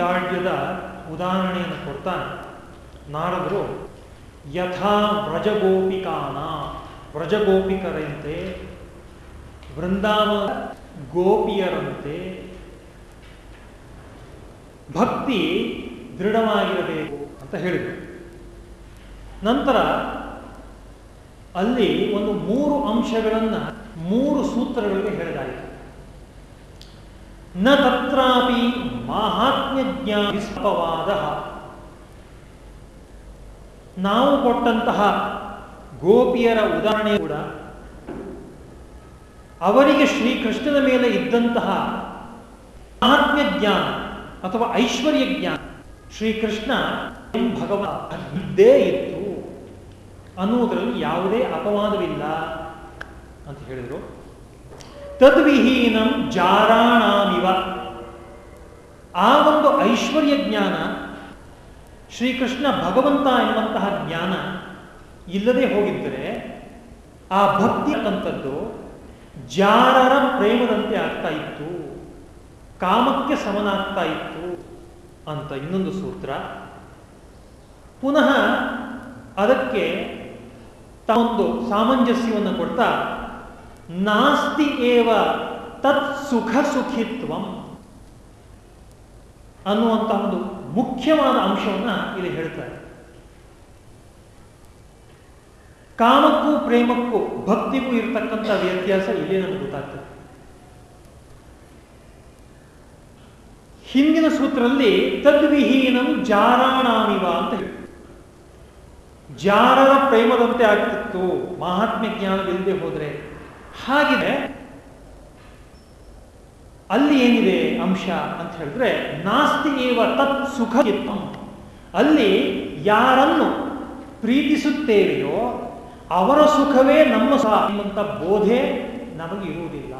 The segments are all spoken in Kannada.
ದಾಢ್ಯದ ಉದಾಹರಣೆಯನ್ನು ಕೊಡ್ತಾನೆ. ನಾರದರು, ಯಥಾ ವ್ರಜಗೋಪಿಕಾನ, ವ್ರಜಗೋಪಿಕರಂತೆ, ವೃಂದಾವನ ಗೋಪಿಯರಂತೆ, ಭಕ್ತಿ ದೃಢವಾಗಿರಬೇಕು ಅಂತ ಹೇಳಿದರು. ನಂತರ ಅಲ್ಲಿ ಒಂದು ಮೂರು ಅಂಶಗಳನ್ನು, ಮೂರು ಸೂತ್ರಗಳಿಗೆ ಹೇಳಿದಾಯಿತು. ನ ತತ್ರಾಪಿ ಮಾಹಾತ್ಮ್ಯ ಜ್ಞಾಪವಾದ ನಾವು ಕೊಟ್ಟಂತಹ ಗೋಪಿಯರ ಉದಾಹರಣೆ ಕೂಡ ಅವರಿಗೆ ಶ್ರೀಕೃಷ್ಣನ ಮೇಲೆ ಇದ್ದಂತಹ ಮಹಾತ್ಮ್ಯ ಜ್ಞಾನ ಅಥವಾ ಐಶ್ವರ್ಯ ಜ್ಞಾನ ಶ್ರೀಕೃಷ್ಣ ಭಗವ ಇದ್ದೇ ಇತ್ತು. ಅನ್ನುವುದರಲ್ಲಿ ಯಾವುದೇ ಅಪವಾದವಿಲ್ಲ ಅಂತ ಹೇಳಿದರು. ತದ್ವಿಹೀನಂ ಜಾರಾಣಾಮಿವ. ಆ ಒಂದು ಐಶ್ವರ್ಯ ಜ್ಞಾನ ಶ್ರೀಕೃಷ್ಣ ಭಗವಂತ ಎನ್ನುವಂತಹ ಜ್ಞಾನ ಇಲ್ಲದೆ ಹೋಗಿದ್ದರೆ ಆ ಭಕ್ತಿ ಅಂತದ್ದು ಜಾರರ ಪ್ರೇಮದಂತೆ ಆಗ್ತಾ ಇತ್ತು, ಕಾಮಕ್ಕೆ ಸಮನಾಗ್ತಾ ಇತ್ತು ಅಂತ ಇನ್ನೊಂದು ಸೂತ್ರ. ಪುನಃ ಅದಕ್ಕೆ ತಾವೊಂದು ಸಾಮಂಜಸ್ಯವನ್ನು ಕೊಡ್ತಾ, ನಾಸ್ತಿ ಏವ ತತ್ ಸುಖ ಸುಖಿತ್ವಂ ಅನ್ನುವಂತಹ ಒಂದು ಮುಖ್ಯವಾದ ಅಂಶವನ್ನ ಇಲ್ಲಿ ಹೇಳ್ತಾರೆ. ಕಾಮಕ್ಕೂ ಪ್ರೇಮಕ್ಕೂ ಭಕ್ತಿಗೂ ಇರತಕ್ಕಂಥ ವ್ಯತ್ಯಾಸ ಇಲ್ಲಿ ನಮ್ಗೆ ಗೊತ್ತಾಗ್ತದೆ. ಹಿಂದಿನ ಸೂತ್ರದಲ್ಲಿ ತದ್ವಿಹೀನಂ ಜಾರಾಣಾಮಿವ ಅಂತ ಹೇಳಿ. ಜಾರರ ಪ್ರೇಮದಂತೆ ಆಗ್ತಿತ್ತು, ಮಹಾತ್ಮ್ಯ ಜ್ಞಾನವಿಲ್ಲದೆ ಹೋದ್ರೆ. ಹಾಗಿದೆ ಅಲ್ಲಿ ಏನಿದೆ ಅಂಶ ಅಂತ ಹೇಳಿದ್ರೆ, ನಾಸ್ತಿ ಏವ ತತ್ ಸುಖ ಅಲ್ಲಿ ಯಾರನ್ನು ಪ್ರೀತಿಸುತ್ತೇವೆಯೋ ಅವರ ಸುಖವೇ ನಮ್ಮ ಸಹ ಬೋಧೆ ನಮಗೆ ಇರುವುದಿಲ್ಲ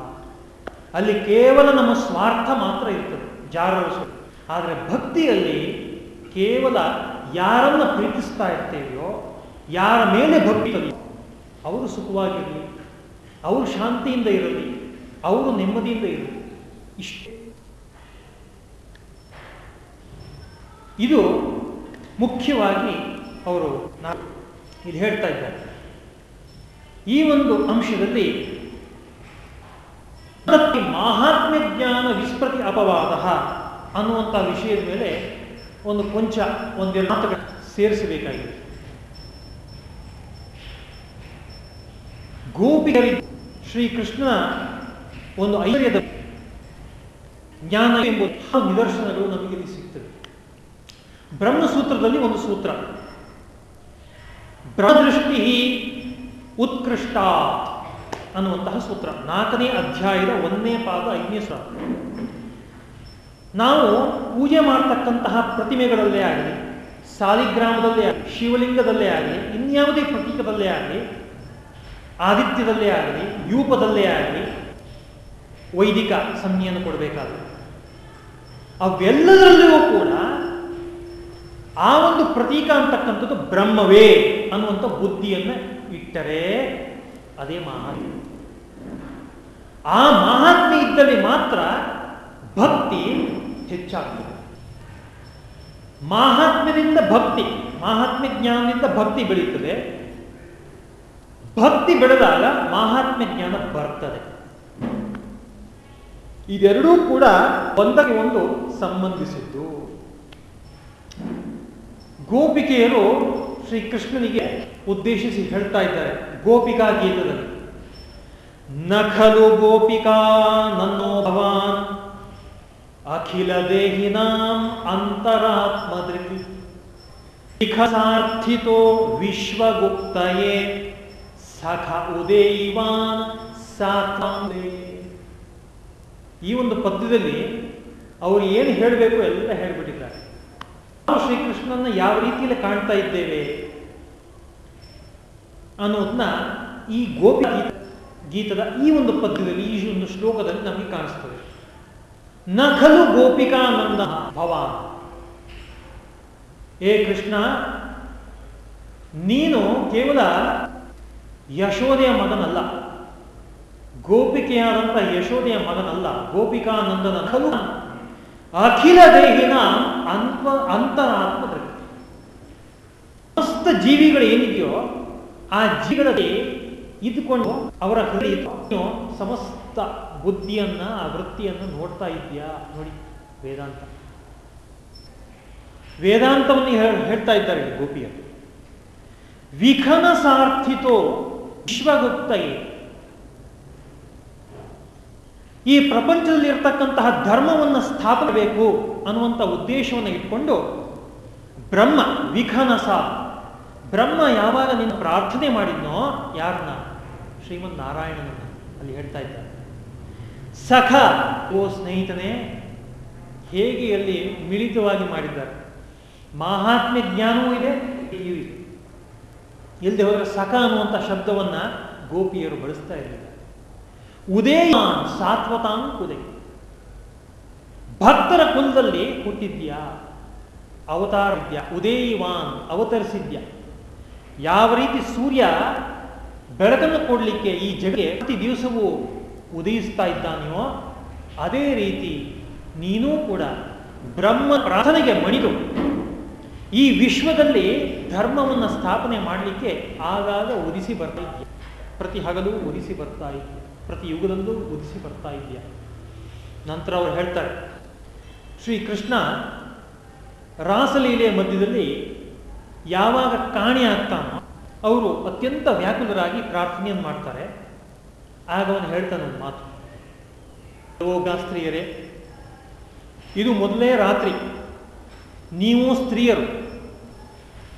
ಅಲ್ಲಿ ಕೇವಲ ನಮ್ಮ ಸ್ವಾರ್ಥ ಮಾತ್ರ ಇರ್ತದೆ, ಜಾರರ ಸುಖ. ಆದರೆ ಭಕ್ತಿಯಲ್ಲಿ ಕೇವಲ ಯಾರನ್ನು ಪ್ರೀತಿಸ್ತಾ ಇರ್ತೇವೆಯೋ, ಯಾರ ಮೇಲೆ ಭಕ್ತಿ ಅವರು ಸುಖವಾಗಿರಲಿ, ಅವರು ಶಾಂತಿಯಿಂದ ಇರಲಿ, ಅವರು ನೆಮ್ಮದಿಯಿಂದ ಇರಲಿ. ಇಷ್ಟೇ ಇದು ಮುಖ್ಯವಾಗಿ ಅವರು ನಾವು ಇದು ಹೇಳ್ತಾ ಇದ್ದಾರೆ. ಈ ಒಂದು ಅಂಶದಲ್ಲಿ ಮಹಾತ್ಮ್ಯ ಜ್ಞಾನ ವಿಸ್ಮೃತಿ ಅಪವಾದ ಅನ್ನುವಂಥ ವಿಷಯದ ಮೇಲೆ ಒಂದು ಕೊಂಚ ಒಂದೆರಡು ಮಾತುಗಳು ಸೇರಿಸಬೇಕಾಗಿದೆ. ಗೋಪಿಗರಿ ಶ್ರೀಕೃಷ್ಣ ಒಂದು ಐಶ್ವರ್ಯದ ಜ್ಞಾನ ಎಂಬುದು ನಿದರ್ಶನಗಳು ನಮಗೆ ಇಲ್ಲಿ ಸಿಗ್ತದೆ. ಬ್ರಹ್ಮಸೂತ್ರದಲ್ಲಿ ಒಂದು ಸೂತ್ರ. ಬ್ರಹ್ಮದೃಷ್ಟಿ ಉತ್ಕೃಷ್ಟ ಅನ್ನುವಂತಹ ಸೂತ್ರ. ನಾಲ್ಕನೇ ಅಧ್ಯಾಯದ ಒಂದನೇ ಪಾದ ಐದನೇ ಸೂತ್ರ ನಾವು ಪೂಜೆ ಮಾಡ್ತಕ್ಕಂತಹ ಪ್ರತಿಮೆಗಳಲ್ಲೇ ಆಗಲಿ, ಸಾಲಿಗ್ರಾಮದಲ್ಲೇ ಆಗಲಿ, ಶಿವಲಿಂಗದಲ್ಲೇ ಆಗಲಿ, ಇನ್ಯಾವುದೇ ಪ್ರತೀಕದಲ್ಲೇ ಆಗಲಿ, ಆದಿತ್ಯದಲ್ಲೇ ಆಗಲಿ ಯೂಪದಲ್ಲೇ ಆಗಲಿ, ವೈದಿಕ ಸಂಜ್ಞೆಯನ್ನು ಕೊಡಬೇಕಾದ್ರೆ ಅವೆಲ್ಲದರಲ್ಲಿಯೂ ಕೂಡ ಆ ಒಂದು ಪ್ರತೀಕ ಅಂತಕ್ಕಂಥದ್ದು ಬ್ರಹ್ಮವೇ ಅನ್ನುವಂಥ ಬುದ್ಧಿಯನ್ನು ಇಟ್ಟರೆ ಅದೇ ಮಹಾತ್ಮ. ಆ ಮಹಾತ್ಮೆ ಇದ್ದಲ್ಲಿ ಮಾತ್ರ ಭಕ್ತಿ ಹೆಚ್ಚಾಗ್ತದೆ. ಮಾಹಾತ್ಮ್ಯದಿಂದ ಭಕ್ತಿ ಮಾಹಾತ್ಮ್ಯ ಜ್ಞಾನದಿಂದ ಭಕ್ತಿ ಬೆಳೀತದೆ. ಭಕ್ತಿ ಬೆಳೆದಾಗ ಮಾಹಾತ್ಮ್ಯ ಜ್ಞಾನ ಬರ್ತದೆ. ಇದೆರಡೂ ಕೂಡ ಒಂದಕ್ಕೆ ಒಂದು ಸಂಬಂಧಿಸಿದ್ದು. ಗೋಪಿಕೆಯರು ಶ್ರೀಕೃಷ್ಣನಿಗೆ ಉದ್ದೇಶಿಸಿ ಹೇಳ್ತಾ ಇದ್ದಾರೆ, ಗೋಪಿಕಾ ಗೀತದಲ್ಲಿ. ನಖಲು ಗೋಪಿಕಾ ನನ್ನೋ ಭವಾನ್, ಅಖಿಲ ದೇಹಿನಾಂ ಅಂತರಾತ್ಮದೃತಿ ಶಿಖಸಾರ್ಥಿತೋ ವಿಶ್ವಗುಪ್ತಯೇ, ಸಖ ಉದೇವಾನ್ ಸಾಕಾಂಬೆ ಈ ಒಂದು ಪದ್ಯದಲ್ಲಿ ಅವರು ಏನು ಹೇಳಬೇಕು ಎಲ್ಲ ಹೇಳಿಬಿಟ್ಟಿದ್ದಾರೆ. ಶ್ರೀಕೃಷ್ಣನ ಯಾವ ರೀತಿಯಲ್ಲಿ ಕಾಣ್ತಾ ಇದ್ದೇವೆ ಅನ್ನೋದನ್ನ ಈ ಗೋಪಿ ಗೀತದ ಈ ಒಂದು ಪದ್ಯದಲ್ಲಿ, ಈ ಒಂದು ಶ್ಲೋಕದಲ್ಲಿ ನಮಗೆ ಕಾಣಿಸ್ತದೆ. ನಖಲು ಗೋಪಿಕಾನಂದ ಭವಾನ್ ಏ ಕೃಷ್ಣ, ನೀನು ಕೇವಲ ಯಶೋದೆಯ ಮಗನಲ್ಲ. ಗೋಪಿಕೆಯಾದಂಥ ಯಶೋದೆಯ ಮಗನಲ್ಲ, ಗೋಪಿಕಾನಂದನ ಖಲು ಅಖಿಲ ದೇಹಿನ ಅಂತ ಅಂತರಾತ್ಮ ಸಮಸ್ತ ಜೀವಿಗಳು ಏನಿದೆಯೋ ಆ ಜೀವಿಗಳಲ್ಲಿ ಇದ್ದುಕೊಂಡು ಅವರ ಹೃದಯ ಸಮಸ್ತ ಬುದ್ಧಿಯನ್ನ, ಆ ವೃತ್ತಿಯನ್ನು ನೋಡ್ತಾ ಇದೆಯಾ ನೋಡಿ, ವೇದಾಂತ. ವೇದಾಂತವನ್ನು ಹೇಳ್ತಾ ಇದ್ದಾರೆ ಗೋಪಿಯರು. ವಿಖನ ಸಾರ್ಥಿತೋ ವಿಶ್ವಗುಪ್ತಯೇ. ಈ ಪ್ರಪಂಚದಲ್ಲಿ ಇರ್ತಕ್ಕಂತಹ ಧರ್ಮವನ್ನು ಸ್ಥಾಪಿಸಬೇಕು ಅನ್ನುವಂಥ ಉದ್ದೇಶವನ್ನು ಇಟ್ಕೊಂಡು ಬ್ರಹ್ಮ ವಿಖನಸ ಬ್ರಹ್ಮ ಯಾವಾಗ ನೀನು ಪ್ರಾರ್ಥನೆ ಮಾಡಿದ್ನೋ ಯಾರನ್ನ? ಶ್ರೀಮನ್ ನಾರಾಯಣನನ್ನ ಅಲ್ಲಿ ಹೇಳ್ತಾ ಇದ್ದಾರೆ. ಸಖ, ಓ ಸ್ನೇಹಿತನೇ, ಹೇಗೆ ಅಲ್ಲಿ ಮಿಳಿತವಾಗಿ ಮಾಡಿದ್ದಾರೆ? ಮಹಾತ್ಮ್ಯ ಜ್ಞಾನವೂ ಇದೆ ಇಲ್ಲದೆ ಹೋದರೆ ಸಖ ಅನ್ನುವಂಥ ಶಬ್ದವನ್ನ ಗೋಪಿಯರು ಬಳಸ್ತಾ ಇರಲಿಲ್ಲ. ಉದಯಮಾನ್ ಸಾತ್ವತಾಂ ಉದಯ ಭಕ್ತರ ಕುಲದಲ್ಲಿ ಹುಟ್ಟಿದ್ಯಾ? ಅವತಾರ ಇದ್ಯಾ ಉದಯವಾನ್ ಅವತರಿಸಿದ್ಯಾ. ಯಾವ ರೀತಿ ಸೂರ್ಯ ಬೆಳಕನ್ನು ಕೊಡಲಿಕ್ಕೆ ಈ ಜಗಕ್ಕೆ ಪ್ರತಿ ದಿವಸವೂ ಉದಯಿಸ್ತಾ ಇದ್ದಾನೆಯೋ, ಅದೇ ರೀತಿ ನೀನೂ ಕೂಡ ಬ್ರಹ್ಮ ಪ್ರಾರ್ಥನೆಗೆ ಮಣಿದು ಈ ವಿಶ್ವದಲ್ಲಿ ಧರ್ಮವನ್ನು ಸ್ಥಾಪನೆ ಮಾಡಲಿಕ್ಕೆ ಆಗಾಗ ಉದಿಸಿ ಬರ್ತಾ ಪ್ರತಿ ಹಗಲು ಉದಿಸಿ ಬರ್ತಾ ಪ್ರತಿ ಯುಗದಲ್ಲೂ ಉದಿಸಿ ಬರ್ತಾ ಇದೆಯಾ? ನಂತರ ಅವರು ಹೇಳ್ತಾರೆ, ಶ್ರೀ ಕೃಷ್ಣ ರಾಸಲೀಲೆಯ ಮಧ್ಯದಲ್ಲಿ ಯಾವಾಗ ಕಾಣೆ ಆಗ್ತಾನೋ ಅವರು ಅತ್ಯಂತ ವ್ಯಾಕುಲರಾಗಿ ಪ್ರಾರ್ಥನೆಯನ್ನು ಮಾಡ್ತಾರೆ. ಆಗ ಅವನು ಹೇಳ್ತಾನೆ ಒಂದು ಮಾತು. ಯೋಗ ಸ್ತ್ರೀಯರೇ ಇದು ಮೊದಲೇ ರಾತ್ರಿ. ನೀವು ಸ್ತ್ರೀಯರು,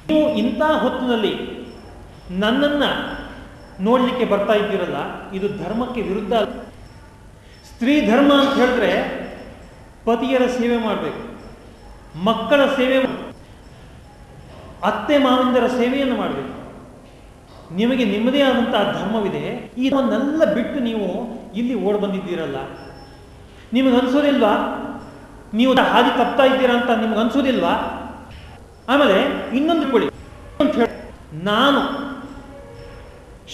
ನೀವು ಇಂಥ ಹೊತ್ತಿನಲ್ಲಿ ನನ್ನನ್ನು ನೋಡಲಿಕ್ಕೆ ಬರ್ತಾ ಇದ್ದೀರಲ್ಲ, ಇದು ಧರ್ಮಕ್ಕೆ ವಿರುದ್ಧ ಸ್ತ್ರೀ ಧರ್ಮ ಅಂತ ಹೇಳಿದ್ರೆ ಪತಿಯರ ಸೇವೆ ಮಾಡಬೇಕು, ಮಕ್ಕಳ ಸೇವೆ ಅತ್ತೆ ಮಾವಂದರ ಸೇವೆಯನ್ನು ಮಾಡಬೇಕು. ನಿಮಗೆ ನಿಮ್ಮದೇ ಆದಂತಹ ಧರ್ಮವಿದೆ ಇದನ್ನೆಲ್ಲ ಬಿಟ್ಟು ನೀವು ಇಲ್ಲಿ ಓಡ್ ಬಂದಿದ್ದೀರಲ್ಲ. ನಿಮಗೆ ಅನ್ಸೋದಿಲ್ವಾ? ನೀವು ಹಾದಿ ತಪ್ತಾ ಇದ್ದೀರಾ ಅಂತ ನಿಮ್ಗೆ ಅನ್ಸೋದಿಲ್ವಾ? ಆಮೇಲೆ ಇನ್ನೊಂದು ಹೇಳಿ ನಾನು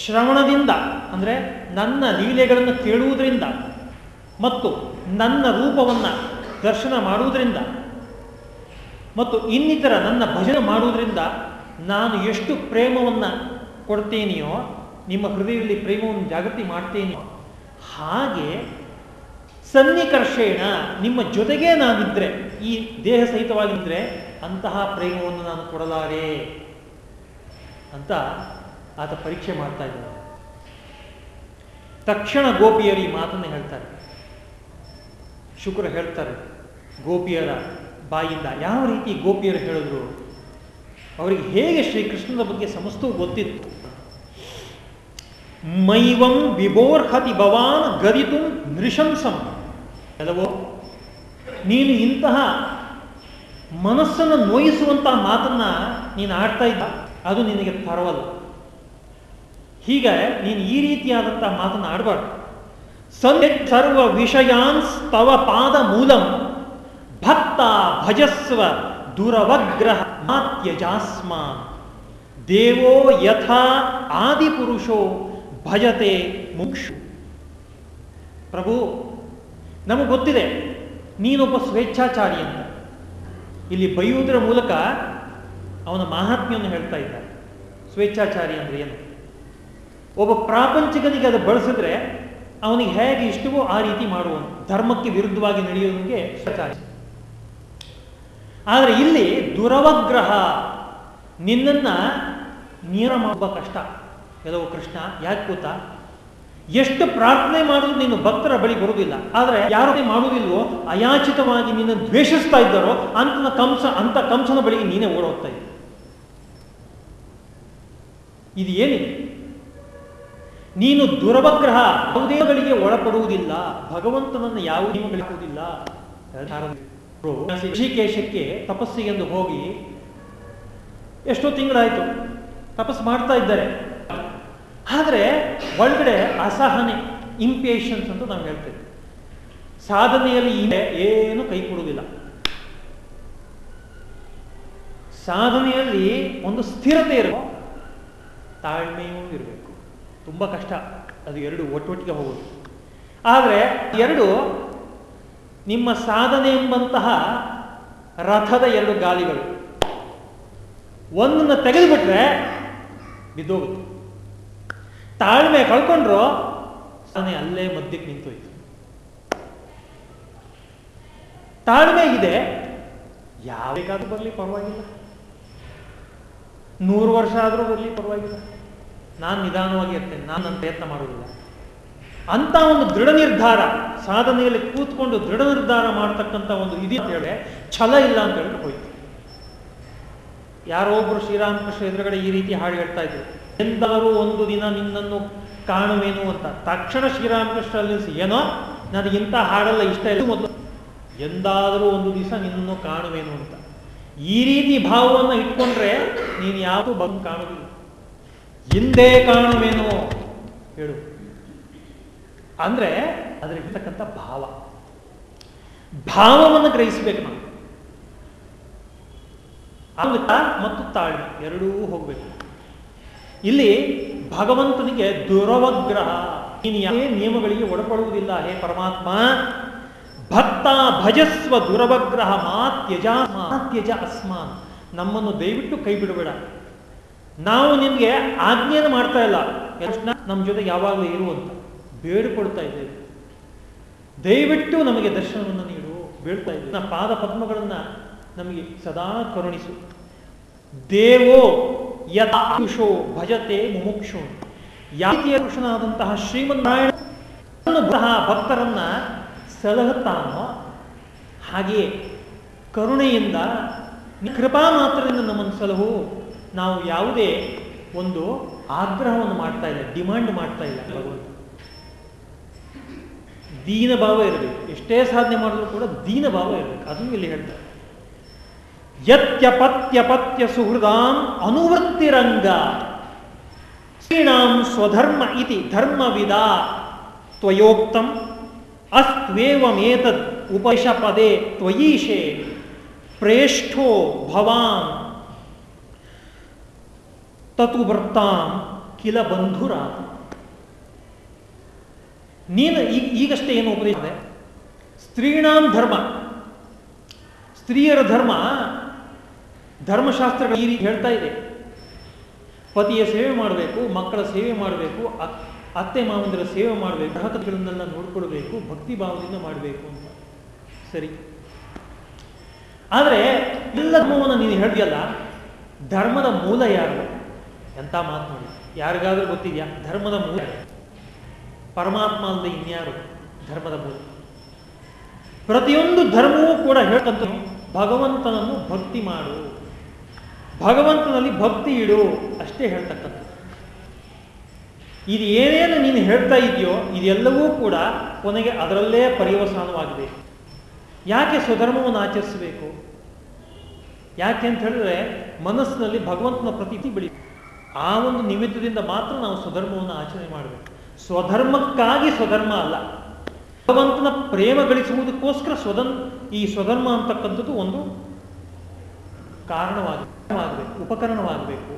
ಶ್ರವಣದಿಂದ, ಅಂದರೆ ನನ್ನ ಲೀಲೆಗಳನ್ನು ಕೇಳುವುದರಿಂದ ಮತ್ತು ನನ್ನ ರೂಪವನ್ನು ದರ್ಶನ ಮಾಡುವುದರಿಂದ ಮತ್ತು ಇನ್ನಿತರ ನನ್ನ ಭಜನೆ ಮಾಡುವುದರಿಂದ ನಾನು ಎಷ್ಟು ಪ್ರೇಮವನ್ನು ಕೊಡ್ತೇನೆಯೋ, ನಿಮ್ಮ ಹೃದಯದಲ್ಲಿ ಪ್ರೇಮವನ್ನು ಜಾಗೃತಿ ಮಾಡ್ತೇನೆಯೋ, ಹಾಗೆ ಸನ್ನಿಕರ್ಷೇಣ, ನಿಮ್ಮ ಜೊತೆಗೇ ನಾನಿದ್ರೆ, ಈ ದೇಹ ಸಹಿತವಾಗಿದ್ದರೆ ಅಂತಹ ಪ್ರೇಮವನ್ನು ನಾನು ಕೊಡಲಾರೆ ಅಂತ ಆತ ಪರೀಕ್ಷೆ ಮಾಡ್ತಾ ಇದ್ದಾನೆ. ತಕ್ಷಣ ಗೋಪಿಯರು ಈ ಮಾತನ್ನು ಹೇಳ್ತಾರೆ. ಶುಕ್ರ ಹೇಳ್ತಾರೆ, ಗೋಪಿಯರ ಬಾಯಿಂದ ಯಾವ ರೀತಿ ಗೋಪಿಯರು ಹೇಳಿದ್ರು? ಅವರಿಗೆ ಹೇಗೆ ಶ್ರೀಕೃಷ್ಣನ ಬಗ್ಗೆ ಸಮಸ್ತವೂ ಗೊತ್ತಿತ್ತು? ಮೈವಂ ವಿಭೋರ್ಹತಿ ಭವಾನ್ ಗದಿತು ನೃಶಂಸಂ. ಕೆಲವೋ, ನೀನು ಇಂತಹ ಮನಸ್ಸನ್ನು ನೋಯಿಸುವಂತಹ ಮಾತನ್ನ ನೀನು ಆಡ್ತಾ ಇದ್ದ, ಅದು ನಿನಗೆ ತರವಲ್ಲ ಹೀಗೆ ನೀನು ಈ ರೀತಿಯಾದಂತಹ ಮಾತನ್ನು ಆಡಬಾರ್ದು. ಸರ್ವ ವಿಷಯಾನ್ ತವ ಪಾದ ಮೂಲಂ. ಭಕ್ತ ಭಜಸ್ವ ದುರವಗ್ರಹ ಮಾತ್ಯಜಾಸ್ಮ ದೇವೋ ಯಥಾ ಆದಿಪುರುಷೋ ಭಜತೆ ಮುಕ್ಷು. ಪ್ರಭು, ನಮಗೆ ಗೊತ್ತಿದೆ, ನೀನೊಬ್ಬ ಸ್ವೇಚ್ಛಾಚಾರಿ ಅಂತ ಇಲ್ಲಿ ಬೈಯುವುದರ ಮೂಲಕ ಅವನ ಮಹಾತ್ಮೆಯನ್ನು ಹೇಳ್ತಾ ಇದ್ದಾರೆ. ಸ್ವೇಚ್ಛಾಚಾರಿ ಅಂದ್ರೆ ಏನು? ಒಬ್ಬ ಪ್ರಾಪಂಚಿಕನಿಗೆ ಅದು ಬಳಸಿದ್ರೆ ಅವನಿಗೆ ಹೇಗೆ ಇಷ್ಟವೋ ಆ ರೀತಿ ಮಾಡುವನು. ಧರ್ಮಕ್ಕೆ ವಿರುದ್ಧವಾಗಿ ನಡೆಯುವುದಕ್ಕೆ ಸಚಾರ ಆದರೆ ಇಲ್ಲಿ ದುರವಗ್ರಹ. ನಿನ್ನನ್ನ ನೀರ ಮಾಡುವ ಕಷ್ಟ. ಕೆಲವು ಕೃಷ್ಣ ಯಾಕೆ ಕೂತ? ಎಷ್ಟು ಪ್ರಾರ್ಥನೆ ಮಾಡೋದು ನೀನು ಭಕ್ತರ ಬಳಿ ಬರುವುದಿಲ್ಲ. ಆದರೆ ಯಾರು ಮಾಡುವುದಿಲ್ವೋ ಅಯಾಚಿತವಾಗಿ ನಿನ್ನ ದ್ವೇಷಿಸ್ತಾ ಇದ್ದಾರೋ ಅಂತ ಕಂಸ ಅಂತ ಕಂಸನ ಬಳಿಗೆ ನೀನೇ ಓಡೋಗ್ತಾ ಇದ್ದ. ಇದು ಏನಿದೆ? ನೀನು ದುರವಗ್ರಹ ಯಾವುದೇಗಳಿಗೆ ಒಳಪಡುವುದಿಲ್ಲ. ಭಗವಂತನನ್ನು ಯಾವ ನಿಯಮಗಳಿಲ್ಲ ಋಷಿಕೇಶಕ್ಕೆ ತಪಸ್ಸಿಗೆಂದು ಹೋಗಿ ಎಷ್ಟೋ ತಿಂಗಳಾಯ್ತು, ತಪಸ್ಸು ಮಾಡ್ತಾ ಇದ್ದಾರೆ. ಆದರೆ ಒಳಗಡೆ ಅಸಹನೆ ಇಂಪೇಷನ್ಸ್ ಅಂತ ನಾವು ಹೇಳ್ತೇವೆ. ಸಾಧನೆಯಲ್ಲಿ ಏನು ಕೈ ಕೊಡುವುದಿಲ್ಲ. ಸಾಧನೆಯಲ್ಲಿ ಒಂದು ಸ್ಥಿರತೆ ಇರಬೇಕು. ತಾಳ್ಮೆಯೂ ಇರಬೇಕು. ತುಂಬ ಕಷ್ಟ. ಅದು ಎರಡು ಒಟ್ಟೊಟ್ಟಿಗೆ ಹೋಗೋದು. ಆದರೆ ಎರಡು ನಿಮ್ಮ ಸಾಧನೆ ಎಂಬಂತಹ ರಥದ ಎರಡು ಗಾಲಿಗಳು. ಒಂದನ್ನು ತೆಗೆದುಬಿಟ್ರೆ ಬಿದ್ದೋಗುತ್ತೆ. ತಾಳ್ಮೆ ಕಳ್ಕೊಂಡ್ರು ಸಾಧನೆ ಅಲ್ಲೇ ಮಧ್ಯಕ್ಕೆ ನಿಂತೋಯ್ತು. ತಾಳ್ಮೆ ಇದೆ. ಯಾವ ಬೇಕಾದ್ರೂ ಬರಲಿ ಪರವಾಗಿಲ್ಲ. ನೂರು ವರ್ಷ ಆದರೂ ಬರಲಿ ಪರವಾಗಿಲ್ಲ. ನಾನು ನಿಧಾನವಾಗಿ ಇರ್ತೇನೆ ನಾನು ನನ್ನ ಪ್ರಯತ್ನ ಮಾಡುವುದಿಲ್ಲ. ಅಂತ ಒಂದು ದೃಢ ನಿರ್ಧಾರ, ಸಾಧನೆಯಲ್ಲಿ ಕೂತ್ಕೊಂಡು ದೃಢ ನಿರ್ಧಾರ ಮಾಡ್ತಕ್ಕಂಥ ಒಂದು ಇದು ಅಂತ ಹೇಳಿ ಛಲ ಇಲ್ಲ ಅಂತ ಹೇಳಿ ಹೋಯ್ತು. ಯಾರೋ ಒಬ್ರು ಶ್ರೀರಾಮಕೃಷ್ಣ ಎದುರುಗಡೆ ಈ ರೀತಿ ಹಾಡು ಹೇಳ್ತಾ ಇದ್ರು. ಎಂದಾದರೂ ಒಂದು ದಿನ ನಿನ್ನನ್ನು ಕಾಣುವೇನು ಅಂತ. ತಕ್ಷಣ ಶ್ರೀರಾಮಕೃಷ್ಣ ಅಲ್ಲಿ ಏನೋ, ನನಗಿಂತ ಹಾಡಲ್ಲ ಇಷ್ಟ ಇಲ್ಲ. ಮೊದಲು ಎಂದಾದರೂ ಒಂದು ದಿವಸ ನಿನ್ನನ್ನು ಕಾಣುವೇನು ಅಂತ. ಈ ರೀತಿ ಭಾವವನ್ನು ಇಟ್ಕೊಂಡ್ರೆ ನೀನು ಯಾವುದು ಬಂದು ಕಾಣುವುದಿಲ್ಲ. ಹಿಂದೆ ಕಾಣುವೇನು? ಹೇಳು. ಅಂದ್ರೆ ಅದರಿರ್ತಕ್ಕಂಥ ಭಾವ. ಭಾವವನ್ನು ಗ್ರಹಿಸಬೇಕು ನಾವು. ಅಮೃತ ಮತ್ತು ತಾಳ್ಮೆ ಎರಡೂ ಹೋಗ್ಬೇಕು. ಇಲ್ಲಿ ಭಗವಂತನಿಗೆ ದುರವಗ್ರಹ. ನೀನು ನಿಯಮಗಳಿಗೆ ಒಳಪಡುವುದಿಲ್ಲ. ಹೇ ಪರಮಾತ್ಮ ಭಕ್ತ ಭಜಸ್ವ ದುರವಗ್ರಹ ಮಾತ್ಯಜ ಮಾತ್ಯಜ ಅಸ್ಮಾನ್ ನಮ್ಮನ್ನು ದಯವಿಟ್ಟು ಕೈ ಬಿಡಬೇಡ. ನಾವು ನಿಮಗೆ ಆಜ್ಞೆಯನ್ನು ಮಾಡ್ತಾ ಇಲ್ಲ. ಕೃಷ್ಣ ನಮ್ಮ ಜೊತೆ ಯಾವಾಗಲೂ ಇರುವಂತ ಬೇಡ್ಕೊಡ್ತಾ ಇದ್ದೇವೆ. ದಯವಿಟ್ಟು ನಮಗೆ ದರ್ಶನವನ್ನು ನೀಡು ಬೇಡ್ತಾ ಇದ್ದೇವೆ. ನಮ್ಮ ಪಾದ ಪದ್ಮಗಳನ್ನ ನಮಗೆ ಸದಾ ಕರುಣಿಸು. ದೇವೋ ಯಥಾಶೋ ಭಜತೆ ಮುಮುಕ್ಷು. ಯಾತಿಯ ಕೃಷ್ಣನಾದಂತಹ ಶ್ರೀಮನ್ನಾರಾಯಣ ಭಕ್ತರನ್ನ ಸಲಹುತ್ತಾನೋ, ಹಾಗೆಯೇ ಕರುಣೆಯಿಂದ ಕೃಪಾ ಮಾತ್ರದಿಂದ ನಮ್ಮನ್ನು ಸಲಹು ನಾವು ಯಾವುದೇ ಒಂದು ಆಗ್ರಹವನ್ನು ಮಾಡ್ತಾ ಇಲ್ಲ ಡಿಮಾಂಡ್ ಮಾಡ್ತಾ ಇಲ್ಲ ಭಗವಂತ. ದೀನ ಭಾವ ಇರಬೇಕು. ಎಷ್ಟೇ ಸಾಧನೆ ಮಾಡಿದ್ರು ಕೂಡ ದೀನ ಭಾವ ಇರಬೇಕು. ಅದನ್ನು ಇಲ್ಲಿ ಹೇಳ್ತಾರೆ. ಯತ್ಯಪತ್ಯಪತ್ಯ ಸುಹೃದಾಂ ಅನುವೃತ್ತಿರಂಗ ಶ್ರೀಣಾಂ ಸ್ವಧರ್ಮ ಇತಿ ಧರ್ಮವಿದ ತ್ವಯೋಕ್ತಂ ಅಸ್ತ್ವೇವಮೇತದ್ ಉಪಶಪದೆ ತ್ವಯೀಶೆ ಪ್ರೇಷ್ಠೋ ಭವಾನ್ ತತು ಬರ್ತಾಂ ಕಿಲ ಬಂಧುರ. ನೀನು ಈಗ ಈಗಷ್ಟೇ ಏನು ಉಪದೇಶ ಸ್ತ್ರೀಣಾಂ ಧರ್ಮ. ಸ್ತ್ರೀಯರ ಧರ್ಮ ಧರ್ಮಶಾಸ್ತ್ರ ಈ ರೀತಿ ಹೇಳ್ತಾ ಇದೆ. ಪತಿಯ ಸೇವೆ ಮಾಡಬೇಕು, ಮಕ್ಕಳ ಸೇವೆ ಮಾಡಬೇಕು ಅತ್ತೆ ಮಾವಂದಿರ ಸೇವೆ ಮಾಡಬೇಕು ಗ್ರಹಕಗಳನ್ನೆಲ್ಲ ನೋಡ್ಕೊಳ್ಬೇಕು, ಭಕ್ತಿ ಭಾವದಿಂದ ಮಾಡಬೇಕು ಅಂತ. ಸರಿ. ಆದರೆ ಎಲ್ಲ ಧರ್ಮವನ್ನು ನೀನು ಧರ್ಮದ ಮೂಲ ಯಾರು? ಎಂತ ಮಾತು ನೋಡಿ? ಯಾರಿಗಾದ್ರೂ ಗೊತ್ತಿದೆಯಾ? ಧರ್ಮದ ಮೂಲ ಪರಮಾತ್ಮ ಅಲ್ಲದೆ ಇನ್ಯಾರು? ಧರ್ಮದ ಮೂಲ ಪ್ರತಿಯೊಂದು ಧರ್ಮವೂ ಕೂಡ ಹೇಳ್ತಂತ ಭಗವಂತನನ್ನು ಭಕ್ತಿ ಮಾಡು. ಭಗವಂತನಲ್ಲಿ ಭಕ್ತಿ ಇಡು ಅಷ್ಟೇ ಹೇಳ್ತಕ್ಕಂಥ ಇದು ಏನೇನು ನೀನು ಹೇಳ್ತಾ ಇದೆಯೋ, ಇದೆಲ್ಲವೂ ಕೂಡ ಕೊನೆಗೆ ಅದರಲ್ಲೇ ಪರ್ಯವಸಾನವಾಗಿದೆ. ಯಾಕೆ ಸ್ವಧರ್ಮವನ್ನು ಆಚರಿಸಬೇಕು? ಯಾಕೆ ಅಂತ ಹೇಳಿದ್ರೆ, ಮನಸ್ಸಿನಲ್ಲಿ ಭಗವಂತನ ಪ್ರತೀತಿ ಬೆಳಿ ಆ ಒಂದು ನಿಮಿತ್ತದಿಂದ ಮಾತ್ರ ನಾವು ಸ್ವಧರ್ಮವನ್ನು ಆಚರಣೆ ಮಾಡಬೇಕು. ಸ್ವಧರ್ಮಕ್ಕಾಗಿ ಸ್ವಧರ್ಮ ಅಲ್ಲ. ಭಗವಂತನ ಪ್ರೇಮ ಗಳಿಸುವುದಕ್ಕೋಸ್ಕರ ಸ್ವಧನ್ ಈ ಸ್ವಧರ್ಮ ಅಂತಕ್ಕಂಥದ್ದು ಒಂದು ಕಾರಣವಾಗಬೇಕು, ಉಪಕರಣವಾಗಬೇಕು.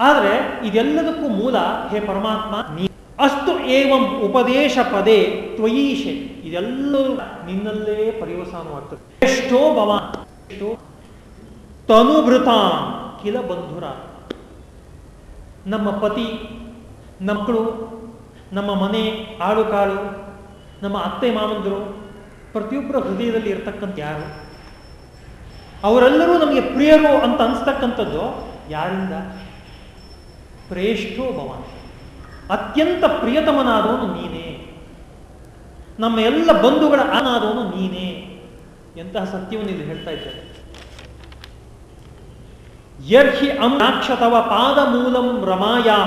ಆದರೆ ಇದೆಲ್ಲದಕ್ಕೂ ಮೂಲ, ಹೇ ಪರಮಾತ್ಮ, ನೀ ಅಷ್ಟು ಏವಂ ಉಪದೇಶ ಪದೇ ತ್ವಯೀಶೆ ಇದೆಲ್ಲವೂ ನಿನ್ನಲ್ಲೇ ಪರ್ಯವಸಾನವಾಗ್ತದೆ ಎಷ್ಟೋ ಭವಾನ್, ಎಷ್ಟೋ ತನುಭೃತ ಕಿಲ ಬಂಧುರ. ನಮ್ಮ ಪತಿ ಮಕ್ಕಳು, ನಮ್ಮ ಮನೆ ಆಳು ಕಾಳು ನಮ್ಮ ಅತ್ತೆ ಮಾವಂದರು, ಪ್ರತಿಯೊಬ್ಬರ ಹೃದಯದಲ್ಲಿ ಇರ್ತಕ್ಕಂಥ ಯಾರು? ಅವರೆಲ್ಲರೂ ನಮಗೆ ಪ್ರಿಯರು ಅಂತ ಅನಿಸ್ತಕ್ಕಂಥದ್ದು ಯಾರಿಂದ? ಪ್ರೇಷ್ಠೋ ಭವಾನ್. ಅತ್ಯಂತ ಪ್ರಿಯತಮನಾದವನು ನೀನೇ. ನಮ್ಮ ಎಲ್ಲ ಬಂಧುಗಳ ಆನಾದವನು ನೀನೇ ಎಂತಹ ಸತ್ಯವನ್ನು ಇಲ್ಲಿ ಹೇಳ್ತಾ ಇದ್ದಾರೆ. ಯರ್ಹಿ ಅಂಕ್ಷತವ ಪಾದ ಮೂಲಂ ರಮಾಯಾ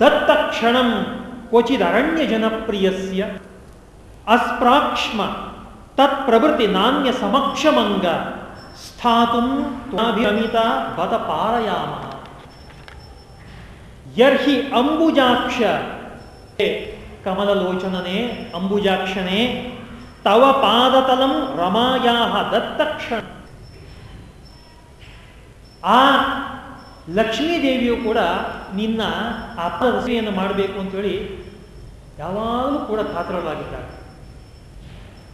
ದತ್ತ ಕ್ಷಣಂ ಕ್ವಚಿದರಣ್ಯ ಜನಪ್ರಿಯಸ್ಯ ಅಸ್ಪ್ರಾಕ್ಷ್ಮ ತತ್ ಪ್ರವೃತ್ತಿ ನಾಣ್ಯ ಸಮಕ್ಷಮಂಗ ಸ್ಥಾತು ತ್ವಾಭಿರಮಿತ ಬತ ಪಾರಯಾಮ ಯರ್ಹಿ ಅಂಬುಜಾಕ್ಷ ಕಮಲಲೋಚನನೆ ಲಕ್ಷ್ಮೀ ಆ ಲಕ್ಷ್ಮೀದೇವಿಯು ಕೂಡ ನಿನ್ನ ಅಪರಸೆಯನ್ನು ಮಾಡಬೇಕು ಅಂತೇಳಿ ಯಾವಾಗಲೂ ಕೂಡ ಕಾತರಲಾಗಿದ್ದಾಳೆ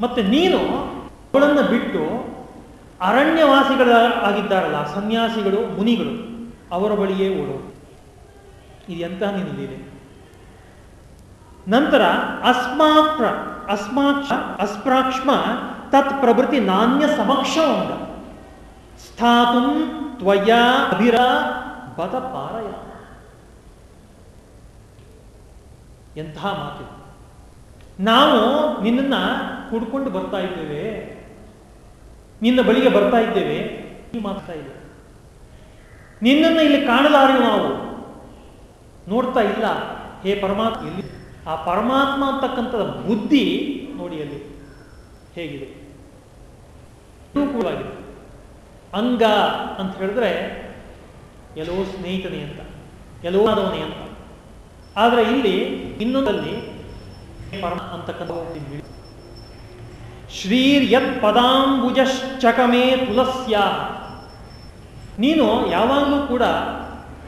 ಮತ್ತೆ ನೀನು ಅವಳನ್ನು ಬಿಟ್ಟು ಅರಣ್ಯವಾಸಿಗಳ ಆಗಿದ್ದಾರಲ್ಲ, ಸನ್ಯಾಸಿಗಳು, ಮುನಿಗಳು, ಅವರ ಬಳಿಯೇ ಓಡು. ಇದು ಎಂತ ನೀನು ಲೀಲೆ? ನಂತರ ಅಸ್ಮಾಕ್ರ ಅಸ್ಮಾಕ್ಷ, ಅಸ್ಪ್ರಾಕ್ಷ್ಮ, ತತ್ ಪ್ರಭೃತಿ ನಾಣ್ಯ ಸಮಕ್ಷ ಉಂಡ. ಸ್ಥಾತು ತ್ವಯ ಅಭಿರ ಬದ ಪಾರಯ. ಎಂತಹ ಮಾತು ನಾವು ನಿನ್ನನ್ನ ಕುಡ್ಕೊಂಡು ಬರ್ತಾ ಇದ್ದೇವೆ. ನಿನ್ನ ಬಳಿಗೆ ಬರ್ತಾ ಇದ್ದೇವೆ. ಈ ಮಾತಾ ಇಲ್ಲ ನಿನ್ನನ್ನು ಇಲ್ಲಿ ಕಾಣಲಾರೆವು ನಾವು. ನೋಡ್ತಾ ಇಲ್ಲ. ಹೇ ಪರಮಾತ್ಮ, ಇಲ್ಲಿ ಆ ಪರಮಾತ್ಮ ಅಂತಕ್ಕಂಥದ ಬುದ್ಧಿ ನೋಡಿ ಅಲ್ಲಿ ಹೇಗಿದೆ. ಕೂಡಾಗಿದೆ ಅಂಗ ಅಂತ ಹೇಳಿದ್ರೆ ಎಲ್ಲೋ ಸ್ನೇಹಿತನೇ ಅಂತ, ಎಲ್ಲೋ ಆದವನೇ ಅಂತ. ಆದರೆ ಇಲ್ಲಿ ಇನ್ನೊಂದಲ್ಲಿ ಪರಮ ಅಂತಕ್ಕಂಥ ಶ್ರೀರ್ ಯತ್ ಪದಾಂಬುಜಶ್ಚಕಮೇ ತುಲಸ್ಯ. ನೀನು ಯಾವಾಗಲೂ ಕೂಡ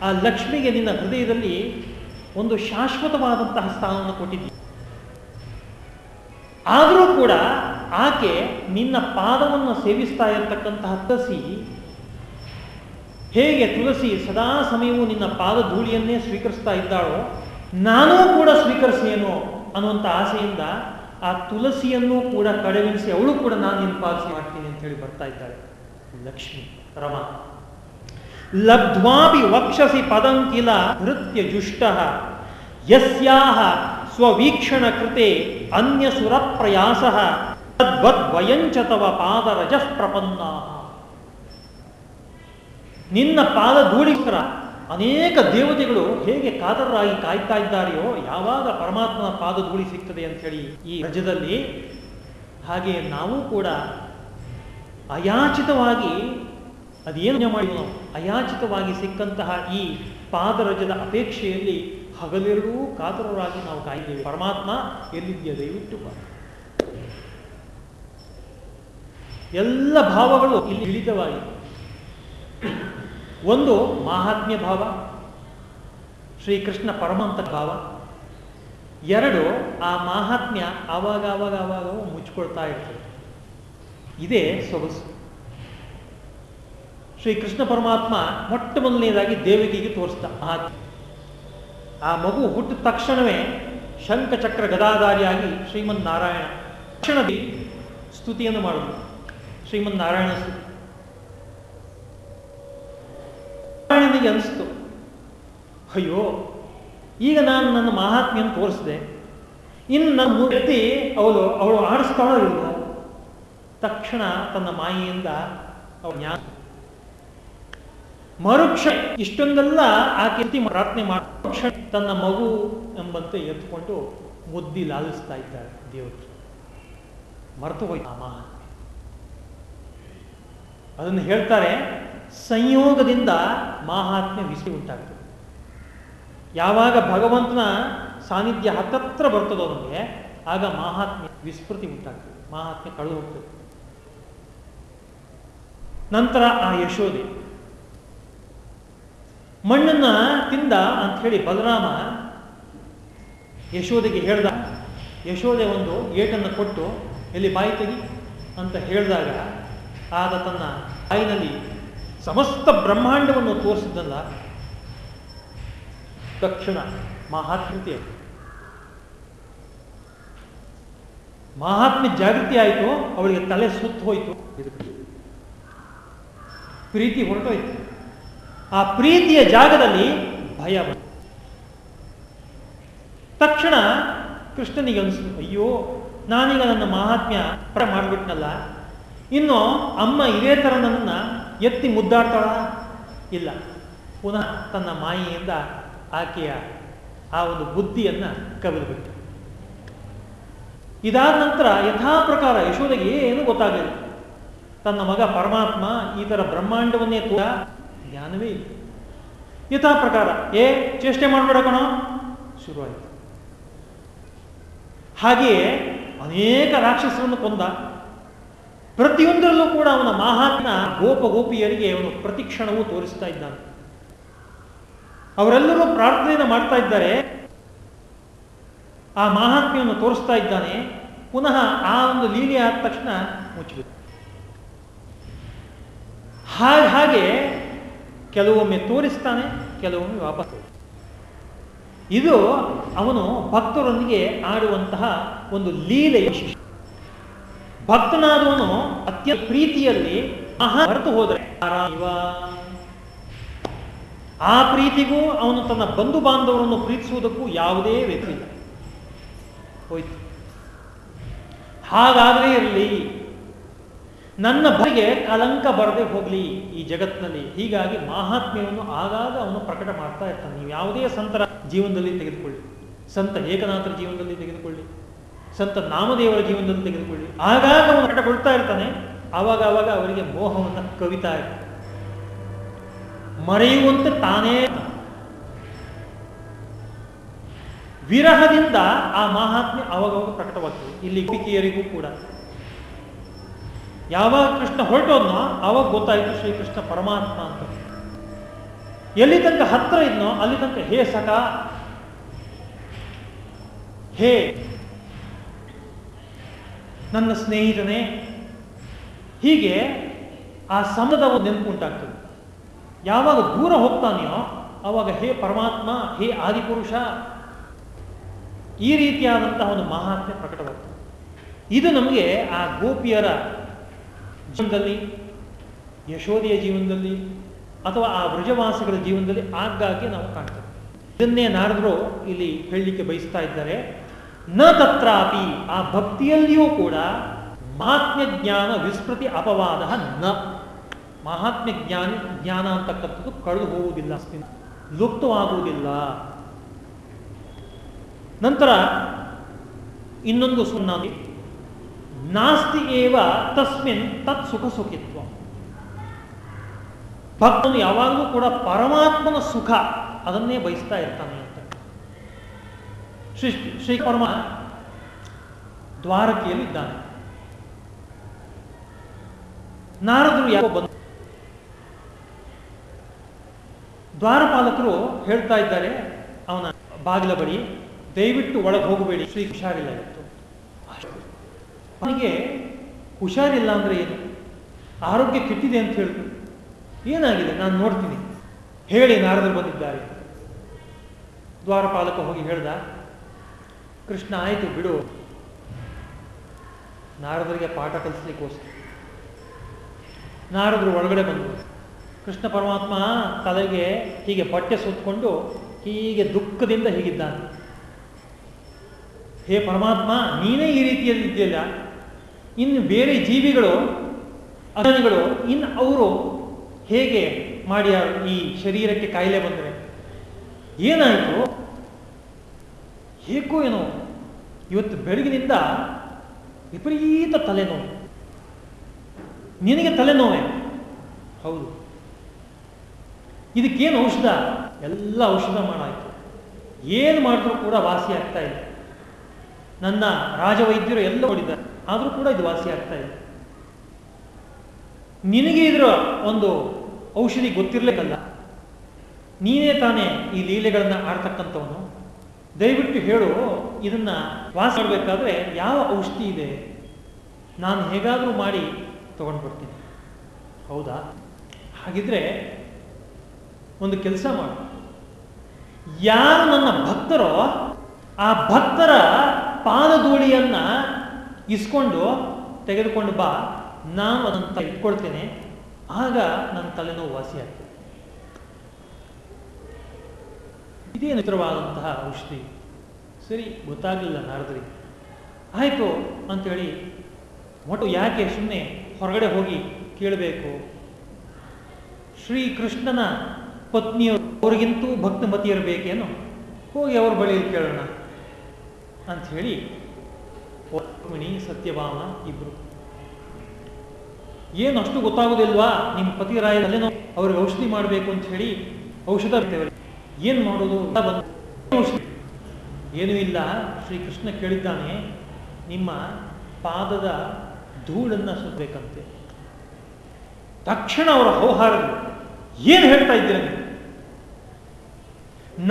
ಆ ಲಕ್ಷ್ಮಿಗೆ ನಿನ್ನ ಹೃದಯದಲ್ಲಿ ಒಂದು ಶಾಶ್ವತವಾದಂತಹ ಸ್ಥಾನವನ್ನು ಕೊಟ್ಟಿದ್ದೀನಿ ಆದರೂ ಕೂಡ ಆಕೆ ನಿನ್ನ ಪಾದವನ್ನು ಸೇವಿಸ್ತಾ ಇರತಕ್ಕಂತಹ ತಸಿ ಹೇಗೆ ತುಳಸಿ ಸದಾ ಸಮಯವೂ ನಿನ್ನ ಪಾದ ಧೂಳಿಯನ್ನೇ ಸ್ವೀಕರಿಸ್ತಾ ಇದ್ದಾಳೋ, ನಾನೂ ಕೂಡ ಸ್ವೀಕರಿಸೇನೋ ಅನ್ನುವಂಥ ಆಸೆಯಿಂದ ಆ ತುಳಸಿಯನ್ನು ಕೂಡ ಕಡೆಗಣಿಸಿ ಅವಳು ಕೂಡ ನಾನು ನಿನ್ನ ಪಾಲಿಸಿ ಮಾಡ್ತೀನಿ ಅಂತ ಹೇಳಿ ಬರ್ತಾ ಇದ್ದಾಳೆ. ಲಕ್ಷ್ಮಿ, ರಮ. ಲಬ್ಧ್ವಾಪಿ ವಕ್ಷಸಿ ಪದಂಕಿಲ ನೃತ್ಯ ಜುಷ್ಟ. ಯಸ್ಯಾಹ ಸ್ವವೀಕ್ಷಣ ಕೃತೆ ಅನ್ಯ ಸುರ ಪ್ರಯಾಸ ತದ್ವದ್ವಯಂಚ ತವ ಪಾದರಜ ಪ್ರಪನ್ನ ನಿನ್ನ ಪಾದ ಧೂಳಿಕರ ಅನೇಕ ದೇವತೆಗಳು ಹೇಗೆ ಕಾದರರಾಗಿ ಕಾಯ್ತಾ ಇದ್ದಾರೆಯೋ, ಯಾವಾಗ ಪರಮಾತ್ಮನ ಪಾದ ಧೂಳಿ ಸಿಗ್ತದೆ ಅಂಥೇಳಿ ಈ ರಜದಲ್ಲಿ ಹಾಗೆ ನಾವು ಕೂಡ ಅಯಾಚಿತವಾಗಿ ಅದೇನು ಮಾಡಿ ನಾವು? ಅಯಾಚಿತವಾಗಿ ಸಿಕ್ಕಂತಹ ಈ ಪಾದರಜದ ಅಪೇಕ್ಷೆಯಲ್ಲಿ ಹಗಲಿರಲೂ ಕಾತರರಾಗಿ ನಾವು ಕಾಯ್ತೇವೆ. ಪರಮಾತ್ಮ ಎಲ್ಲಿದ್ಯ ದಯವಿಟ್ಟು ಬಾ ಎಲ್ಲ ಭಾವಗಳು ಇಲ್ಲಿ ಇಳಿತವಾಗಿ ಒಂದು ಮಾಹಾತ್ಮ್ಯ ಭಾವ, ಶ್ರೀಕೃಷ್ಣ ಪರಮಂತ ಭಾವ. ಎರಡು, ಆ ಮಾಹಾತ್ಮ್ಯ ಆವಾಗ ಆವಾಗ ಆವಾಗ ಮುಚ್ಚಿಕೊಳ್ತಾ ಇರ್ತದೆ. ಇದೇ ಸೊಗಸು. ಶ್ರೀಕೃಷ್ಣ ಪರಮಾತ್ಮ ಮೊಟ್ಟ ಮೊದಲನೇದಾಗಿ ದೇವಕಿಗೆ ತೋರಿಸ್ದ ಮಹಾತ್ಮ ಆ ಮಗು ಹುಟ್ಟಿದ ತಕ್ಷಣವೇ ಶಂಖಚಕ್ರ ಗದಾಧಾರಿಯಾಗಿ ಶ್ರೀಮನ್ ನಾರಾಯಣ ತಕ್ಷಣದಲ್ಲಿ ಸ್ತುತಿಯನ್ನು ಮಾಡುದು ಶ್ರೀಮನ್ ನಾರಾಯಣ ನಾರಾಯಣನಿಗೆ ಅನಿಸ್ತು. ಅಯ್ಯೋ, ಈಗ ನಾನು ನನ್ನ ಮಹಾತ್ಮೆಯನ್ನು ತೋರಿಸಿದೆ. ಇನ್ನು ನನ್ನ ಮೂರ್ತಿ ಅವಳು ಅವಳು ಆಡಿಸ್ತಾಳೋ ಇಲ್ವೋ? ತಕ್ಷಣ ತನ್ನ ಮಾಯಿಯಿಂದ ಅವ ಜ್ಞಾನ ಮರುಕ್ಷ ಇಷ್ಟೊಂದೆಲ್ಲ ಆ ಕೀರ್ತಿ ಪ್ರಾರ್ಥನೆ ಮಾಡಿ ತನ್ನ ಮಗು ಎಂಬಂತೆ ಎತ್ಕೊಂಡು ಮುದ್ದಿ ಲಾಲಿಸ್ತಾ ಇದ್ದಾರೆ ದೇವರು ಮರೆತು ಹೋಯ್ತು ಅದನ್ನು ಹೇಳ್ತಾರೆ, ಸಂಯೋಗದಿಂದ ಮಾಹಾತ್ಮ್ಯ ವಿಸಿ ಉಂಟಾಗ್ತದೆ. ಯಾವಾಗ ಭಗವಂತನ ಸಾನ್ನಿಧ್ಯ ಹತ್ತತ್ರ ಬರ್ತದೋ ನಮಗೆ, ಆಗ ಮಾಹಾತ್ಮ್ಯ ವಿಸ್ಮೃತಿ ಉಂಟಾಗ್ತದೆ, ಮಾಹಾತ್ಮ್ಯ ಕಳೆದು ಹೋಗ್ತದೆ. ನಂತರ ಆ ಯಶೋದೆ ಮಣ್ಣನ್ನ ತಿಂದ ಅಂತ ಹೇಳಿ ಬಲರಾಮ ಯಶೋದೆಗೆ ಹೇಳ್ದ ಯಶೋದೆ ಒಂದು ಏಟನ್ನು ಕೊಟ್ಟು, ಎಲ್ಲಿ ಬಾಯಿ ತೆಗಿ ಅಂತ ಹೇಳಿದಾಗ ಆದ ತನ್ನ ಬಾಯಿನಲ್ಲಿ ಸಮಸ್ತ ಬ್ರಹ್ಮಾಂಡವನ್ನು ತೋರಿಸಿದ್ದಲ್ಲ, ತಕ್ಷಣ ಮಹಾತ್ಮತೆ ಮಹಾತ್ಮೆ ಜಾಗೃತಿ ಆಯಿತು, ಅವಳಿಗೆ ತಲೆ ಸುತ್ತ ಹೋಯಿತು. ಪ್ರೀತಿ ಹೊರಟೋಯ್ತು. ಆ ಪ್ರೀತಿಯ ಜಾಗದಲ್ಲಿ ಭಯ ಬಂತು. ತಕ್ಷಣ ಕೃಷ್ಣನಿಗೆ ಅನಿಸ್ತು, ಅಯ್ಯೋ, ನಾನೀಗ ನನ್ನ ಮಹಾತ್ಮ್ಯ ಮಾಡಿಬಿಟ್ನಲ್ಲ ಇನ್ನು ಅಮ್ಮ ಇದೇ ಥರ ನನ್ನನ್ನು ಎತ್ತಿ ಮುದ್ದಾಡ್ತಾಳ? ಇಲ್ಲ. ಪುನಃ ತನ್ನ ಮಾಯೆಯಿಂದ ಆಕೆಯ ಆ ಒಂದು ಬುದ್ಧಿಯನ್ನು ಕವಿದುಬಿಟ್ಟು. ಇದಾದ ನಂತರ ಯಥಾ ಪ್ರಕಾರ ಯಶೋಧೆಗೆ ಏನು ಗೊತ್ತಾಗಲಿಲ್ಲ. ತನ್ನ ಮಗ ಪರಮಾತ್ಮ ಈ ಥರ ಬ್ರಹ್ಮಾಂಡವನ್ನೇ ಕೂಡ ಜ್ಞಾನವೇ ಇಲ್ಲ. ಯಥಾ ಪ್ರಕಾರ ಏ, ಚೇಷ್ಟೆ ಮಾಡಬೇಡ ಕಣೋ. ಶುರುವಾಯಿತು. ಹಾಗೆಯೇ ಅನೇಕ ರಾಕ್ಷಸರನ್ನು ಕೊಂದ ಪ್ರತಿಯೊಂದರಲ್ಲೂ ಕೂಡ ಅವನ ಮಹಾತ್ಮ ಗೋಪ ಗೋಪಿಯರಿಗೆ ಅವನು ಪ್ರತಿಕ್ಷಣವೂ ತೋರಿಸ್ತಾ ಇದ್ದಾನೆ. ಅವರೆಲ್ಲರೂ ಪ್ರಾರ್ಥನೆಯನ್ನು ಮಾಡ್ತಾ ಇದ್ದಾರೆ. ಆ ಮಹಾತ್ಮೆಯನ್ನು ತೋರಿಸ್ತಾ ಇದ್ದಾನೆ. ಪುನಃ ಆ ಒಂದು ಲೀಲೆ ಆದ ತಕ್ಷಣ ಮುಚ್ಚಿಬಿಟ್ಟು ಹಾಗೆ ಹಾಗೆ ಕೆಲವೊಮ್ಮೆ ತೋರಿಸ್ತಾನೆ, ಕೆಲವೊಮ್ಮೆ ವಾಪಸ್ ಇದು ಅವನು ಭಕ್ತರೊಂದಿಗೆ ಆಡುವಂತಹ ಒಂದು ಲೀಲೆಯ ಶಿಶು ಭಕ್ತನಾದವನು ಅತ್ಯಂತ ಪ್ರೀತಿಯಲ್ಲಿ ಮಹಾ ಹೊರತು ಹೋದರೆ ಆ ಪ್ರೀತಿಗೂ ಅವನು ತನ್ನ ಬಂಧು ಬಾಂಧವರನ್ನು ಪ್ರೀತಿಸುವುದಕ್ಕೂ ಯಾವುದೇ ವ್ಯಕ್ತಿ ಹೋಯ್ತು. ಹಾಗಾಗಲೇ ಇರಲಿ. ನನ್ನ ಬಗೆ ಕಲಂಕ ಬರದೆ ಹೋಗಲಿ ಈ ಜಗತ್ತಿನಲ್ಲಿ. ಹೀಗಾಗಿ ಮಹಾತ್ಮೆಯನ್ನು ಆಗಾಗ ಅವನು ಪ್ರಕಟ ಮಾಡ್ತಾ ಇರ್ತಾನೆ. ನೀವು ಯಾವುದೇ ಸಂತರ ಜೀವನದಲ್ಲಿ ತೆಗೆದುಕೊಳ್ಳಿ. ಸಂತ ಏಕನಾಥರ ಜೀವನದಲ್ಲಿ ತೆಗೆದುಕೊಳ್ಳಿ. ಸಂತ ನಾಮದೇವರ ಜೀವನದಲ್ಲಿ ತೆಗೆದುಕೊಳ್ಳಿ. ಆಗಾಗ ಅವನು ಪ್ರಕಟಗೊಳ್ತಾ ಇರ್ತಾನೆ. ಆವಾಗ ಆವಾಗ ಅವರಿಗೆ ಮೋಹವನ್ನು ಕವಿತಾ ಇರ್ತಾನೆ. ಮರೆಯುವಂತೆ ತಾನೇ ವಿರಹದಿಂದ ಆ ಮಹಾತ್ಮೆ ಅವಾಗವಾಗ ಪ್ರಕಟವಾಗ್ತದೆ. ಇಲ್ಲಿ ಪಿಕಿಯರಿಗೂ ಕೂಡ. ಯಾವಾಗ ಕೃಷ್ಣ ಹೊರಟೋದ್ನೋ ಅವಾಗ ಗೊತ್ತಾಯಿತು ಶ್ರೀಕೃಷ್ಣ ಪರಮಾತ್ಮ ಅಂತ. ಎಲ್ಲಿ ತನಕ ಹತ್ರ ಇದ್ನೋ, ಅಲ್ಲಿ ತನಕ ಹೇ ಸಖ, ಹೇ. ನನ್ನ ಸ್ನೇಹಿತನೇ. ಹೀಗೆ ಆ ಸಮದ ಒಂದು ನೆನಪು ಉಂಟಾಗ್ತದೆ ಯಾವಾಗ ದೂರ ಹೋಗ್ತಾನೆಯೋ, ಅವಾಗ ಹೇ ಪರಮಾತ್ಮ, ಹೇ ಆದಿಪುರುಷ, ಈ ರೀತಿಯಾದಂತಹ ಒಂದು ಮಹಾತ್ಮೆ ಪ್ರಕಟವಾಗ್ತದೆ. ಇದು ನಮಗೆ ಆ ಗೋಪಿಯರ ಜೀವನದಲ್ಲಿ ಯಶೋದೆಯ ಜೀವನದಲ್ಲಿ, ಅಥವಾ ಆ ವೃಜವಾಸಿಗಳ ಜೀವನದಲ್ಲಿ ಆಗಾಗ್ಗೆ ನಾವು ಕಾಣ್ತೇವೆ. ಇದನ್ನೇ ನಾರದರು ಇಲ್ಲಿ ಹೇಳಲಿಕ್ಕೆ ಬಯಸ್ತಾ ಇದ್ದಾರೆ. ನ ತತ್ರಾಪಿ, ಆ ಭಕ್ತಿಯಲ್ಲಿಯೂ ಕೂಡ ಮಹಾತ್ಮ್ಯ ಜ್ಞಾನ ವಿಸ್ಮೃತಿ ಅಪವಾದ ನ. ಮಹಾತ್ಮ್ಯ ಜ್ಞಾನ ಜ್ಞಾನ ಅಂತಕ್ಕಂಥದ್ದು ಕಳೆದು ಹೋಗುವುದಿಲ್ಲ ಲುಪ್ತವಾಗುವುದಿಲ್ಲ. ನಂತರ ಇನ್ನೊಂದು ಸುನ್ನಾದಿ ನಾಸ್ತಿ ಏವ ತಸ್ಮಿನ್ ತತ್ ಸುಖ ಸುಖಿತ್ವ. ಭಕ್ತನು ಯಾವಾಗಲೂ ಕೂಡ ಪರಮಾತ್ಮನ ಸುಖ ಅದನ್ನೇ ಬಯಸ್ತಾ ಇರ್ತಾನೆ. ಶ್ರೀ ಶ್ರೀ ಪರಮ ದ್ವಾರಕೆಯಲ್ಲಿ ಇದ್ದಾನೆ ನಾರದರು ಯಾಕೋ ಬಂದ ದ್ವಾರಪಾಲಕರು ಹೇಳ್ತಾ ಇದ್ದಾರೆ, ಅವನ ಬಾಗಿಲ ಬಳಿ, ದಯವಿಟ್ಟು ಒಳಗೆ ಹೋಗಬೇಡಿ, ಶ್ರೀ ಹುಷಾರಿಲ್ಲ ಇತ್ತು ಅವನಿಗೆ ಹುಷಾರಿಲ್ಲ ಅಂದ್ರೆ ಏನು? ಆರೋಗ್ಯ ಕೆಟ್ಟಿದೆ ಅಂತ ಹೇಳಿದ್ರು ಏನಾಗಿದೆ? ನಾನು ನೋಡ್ತೀನಿ. ಹೇಳಿ ನಾರದರು ಬಂದಿದ್ದಾರೆ. ದ್ವಾರಪಾಲಕ ಹೋಗಿ ಹೇಳ್ದ ಕೃಷ್ಣ ಆಯಿತು, ಬಿಡು. ನಾರದರಿಗೆ ಪಾಠ ಕಲಿಸ್ಲಿಕ್ಕೋಸ್ಕರ. ನಾರದರು ಒಳಗಡೆ ಬಂದರು. ಕೃಷ್ಣ ಪರಮಾತ್ಮ ತಲೆಗೆ ಹೀಗೆ ಬಟ್ಟೆ ಸುತ್ತಕೊಂಡು ಹೀಗೆ ದುಃಖದಿಂದ ಹೀಗಿದ್ದಾನೆ. ಹೇ ಪರಮಾತ್ಮ ನೀನೇ ಈ ರೀತಿಯಲ್ಲಿ ಇದೆಯಲ್ಲ ಇನ್ನು ಬೇರೆ ಜೀವಿಗಳು, ಅಜ್ಞಾನಿಗಳು, ಇನ್ನು ಅವರು ಹೇಗೆ ಮಾಡಿ ಈ ಶರೀರಕ್ಕೆ ಕಾಯಿಲೆ ಬಂದರೆ? ಏನಾಯಿತು? ಹೇಗೋ ಏನೋ ಇವತ್ತು ಬೆಳಗಿನಿಂದ ವಿಪರೀತ ತಲೆನೋವು. ನಿನಗೆ ತಲೆನೋವೆ? ಹೌದು. ಇದಕ್ಕೇನು ಔಷಧ? ಎಲ್ಲ ಔಷಧ ಮಾಡಾಯಿತು. ಏನು ಮಾಡಿದ್ರೂ ಕೂಡ ವಾಸಿ ಆಗ್ತಾ ಇಲ್ಲ. ನನ್ನ ರಾಜವೈದ್ಯರು ಎಲ್ಲ ಹೊಡಿದ್ದಾರೆ ಆದರೂ ಕೂಡ ಇದು ವಾಸಿ ಆಗ್ತಾ ಇಲ್ಲ. ನಿನಗೆ ಇದರ ಒಂದು ಔಷಧಿ ಗೊತ್ತಿರಲಿಕ್ಕಲ್ಲ. ನೀನೇ ತಾನೇ ಈ ಲೀಲೆಗಳನ್ನು ಆಡ್ತಕ್ಕಂಥವನು? ದಯವಿಟ್ಟು ಹೇಳು, ಇದನ್ನ ವಾಸ ಮಾಡಬೇಕಾದ್ರೆ ಯಾವ ಔಷಧಿ ಇದೆ? ನಾನು ಹೇಗಾದರೂ ಮಾಡಿ ತಗೊಂಡು ಬರ್ತೀನಿ ಹೌದಾ? ಹಾಗಿದ್ರೆ ಒಂದು ಕೆಲಸ ಮಾಡು. ಯಾರು ನನ್ನ ಭಕ್ತರೋ ಆ ಭಕ್ತರ ಪಾದಧೂಳಿಯನ್ನ ಇಸ್ಕೊಂಡು ತೆಗೆದುಕೊಂಡು ಬಾ, ನಾನು ಅದನ್ನು ಇಟ್ಕೊಳ್ತೇನೆ ಆಗ ನನ್ನ ತಲೆನೋವು ವಾಸಿ ಆಗ್ತದೆ ಇದೇ ನಿತ್ರವಾದಂತಹ ಔಷಧಿ. ಸರಿ, ಗೊತ್ತಾಗಲಿಲ್ಲ ನಾರದರಿ ಆಯಿತು ಅಂಥೇಳಿ ಒಟ್ಟು ಯಾಕೆ ಸುಮ್ಮನೆ ಹೊರಗಡೆ ಹೋಗಿ ಕೇಳಬೇಕು? ಶ್ರೀಕೃಷ್ಣನ ಪತ್ನಿಯವರು ಅವರಿಗಿಂತೂ ಭಕ್ತಮತಿಯರು ಬೇಕೇನು ಹೋಗಿ ಅವ್ರ ಬಳಿಯಲ್ಲಿ ಕೇಳೋಣ ಅಂಥೇಳಿ ರುಕ್ಮಿಣಿ ಸತ್ಯಭಾಮ ಇಬ್ರು. ಏನು ಅಷ್ಟು ಗೊತ್ತಾಗೋದಿಲ್ವಾ? ನಿಮ್ಮ ಪತಿರಾಯದಲ್ಲೇ ನಾವು ಅವ್ರಿಗೆ ಔಷಧಿ ಮಾಡಬೇಕು ಅಂತ ಹೇಳಿ ಔಷಧ ಏನು ಮಾಡೋದು ಏನೂ ಇಲ್ಲ. ಶ್ರೀಕೃಷ್ಣ ಕೇಳಿದ್ದಾನೆ, ನಿಮ್ಮ ಪಾದದ ಧೂಳನ್ನು ಸುತ್ತಬೇಕಂತೆ ತಕ್ಷಣ ಅವರ ಹೌಹಾರಗಳು, ಏನು ಹೇಳ್ತಾ ಇದ್ದೀರ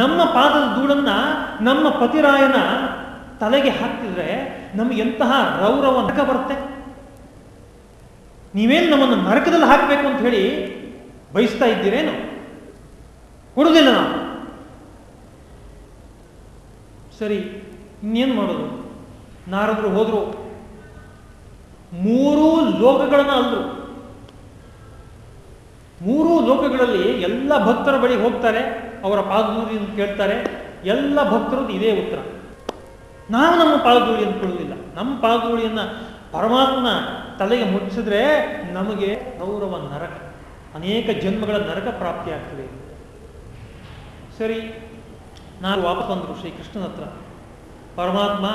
ನಮ್ಮ ಪಾದದ ಧೂಳನ್ನ ನಮ್ಮ ಪತಿರಾಯನ ತಲೆಗೆ ಹಾಕ್ತಿದ್ರೆ ನಮ್ಗೆ ಎಂತಹ ರೌರವ ನಕ ಬರುತ್ತೆ? ನೀವೇನು ನಮ್ಮನ್ನು ನರಕದಲ್ಲಿ ಹಾಕಬೇಕು ಅಂತ ಹೇಳಿ ಬಯಸ್ತಾ ಇದ್ದೀರೇನು? ಕೊಡುವುದಿಲ್ಲ ನಾವು. ಸರಿ, ಇನ್ನೇನು ಮಾಡೋದು? ನಾರದ್ರು ಹೋದರು, ಮೂರೂ ಲೋಕಗಳನ್ನ ಅಂದ್ರು. ಮೂರೂ ಲೋಕಗಳಲ್ಲಿ ಎಲ್ಲ ಭಕ್ತರ ಬಳಿ ಹೋಗ್ತಾರೆ, ಅವರ ಪಾದದೂರಿಯನ್ನು ಕೇಳ್ತಾರೆ, ಎಲ್ಲ ಭಕ್ತರದ್ದು ಇದೇ ಉತ್ತರ. ನಾವು ನಮ್ಮ ಪಾಳ್ಗುಳಿಯನ್ನು ಕೇಳುವುದಿಲ್ಲ. ನಮ್ಮ ಪಾದಧೂಳಿಯನ್ನು ಪರಮಾತ್ಮನ ತಲೆಗೆ ಮುಚ್ಚಿದ್ರೆ ನಮಗೆ ಗೌರವ ನರಕ, ಅನೇಕ ಜನ್ಮಗಳ ನರಕ ಪ್ರಾಪ್ತಿಯಾಗ್ತದೆ. ಸರಿ ನಾನು ವಾಪಸ್ ಬಂದರು ಶ್ರೀಕೃಷ್ಣನ ಹತ್ರ. ಪರಮಾತ್ಮ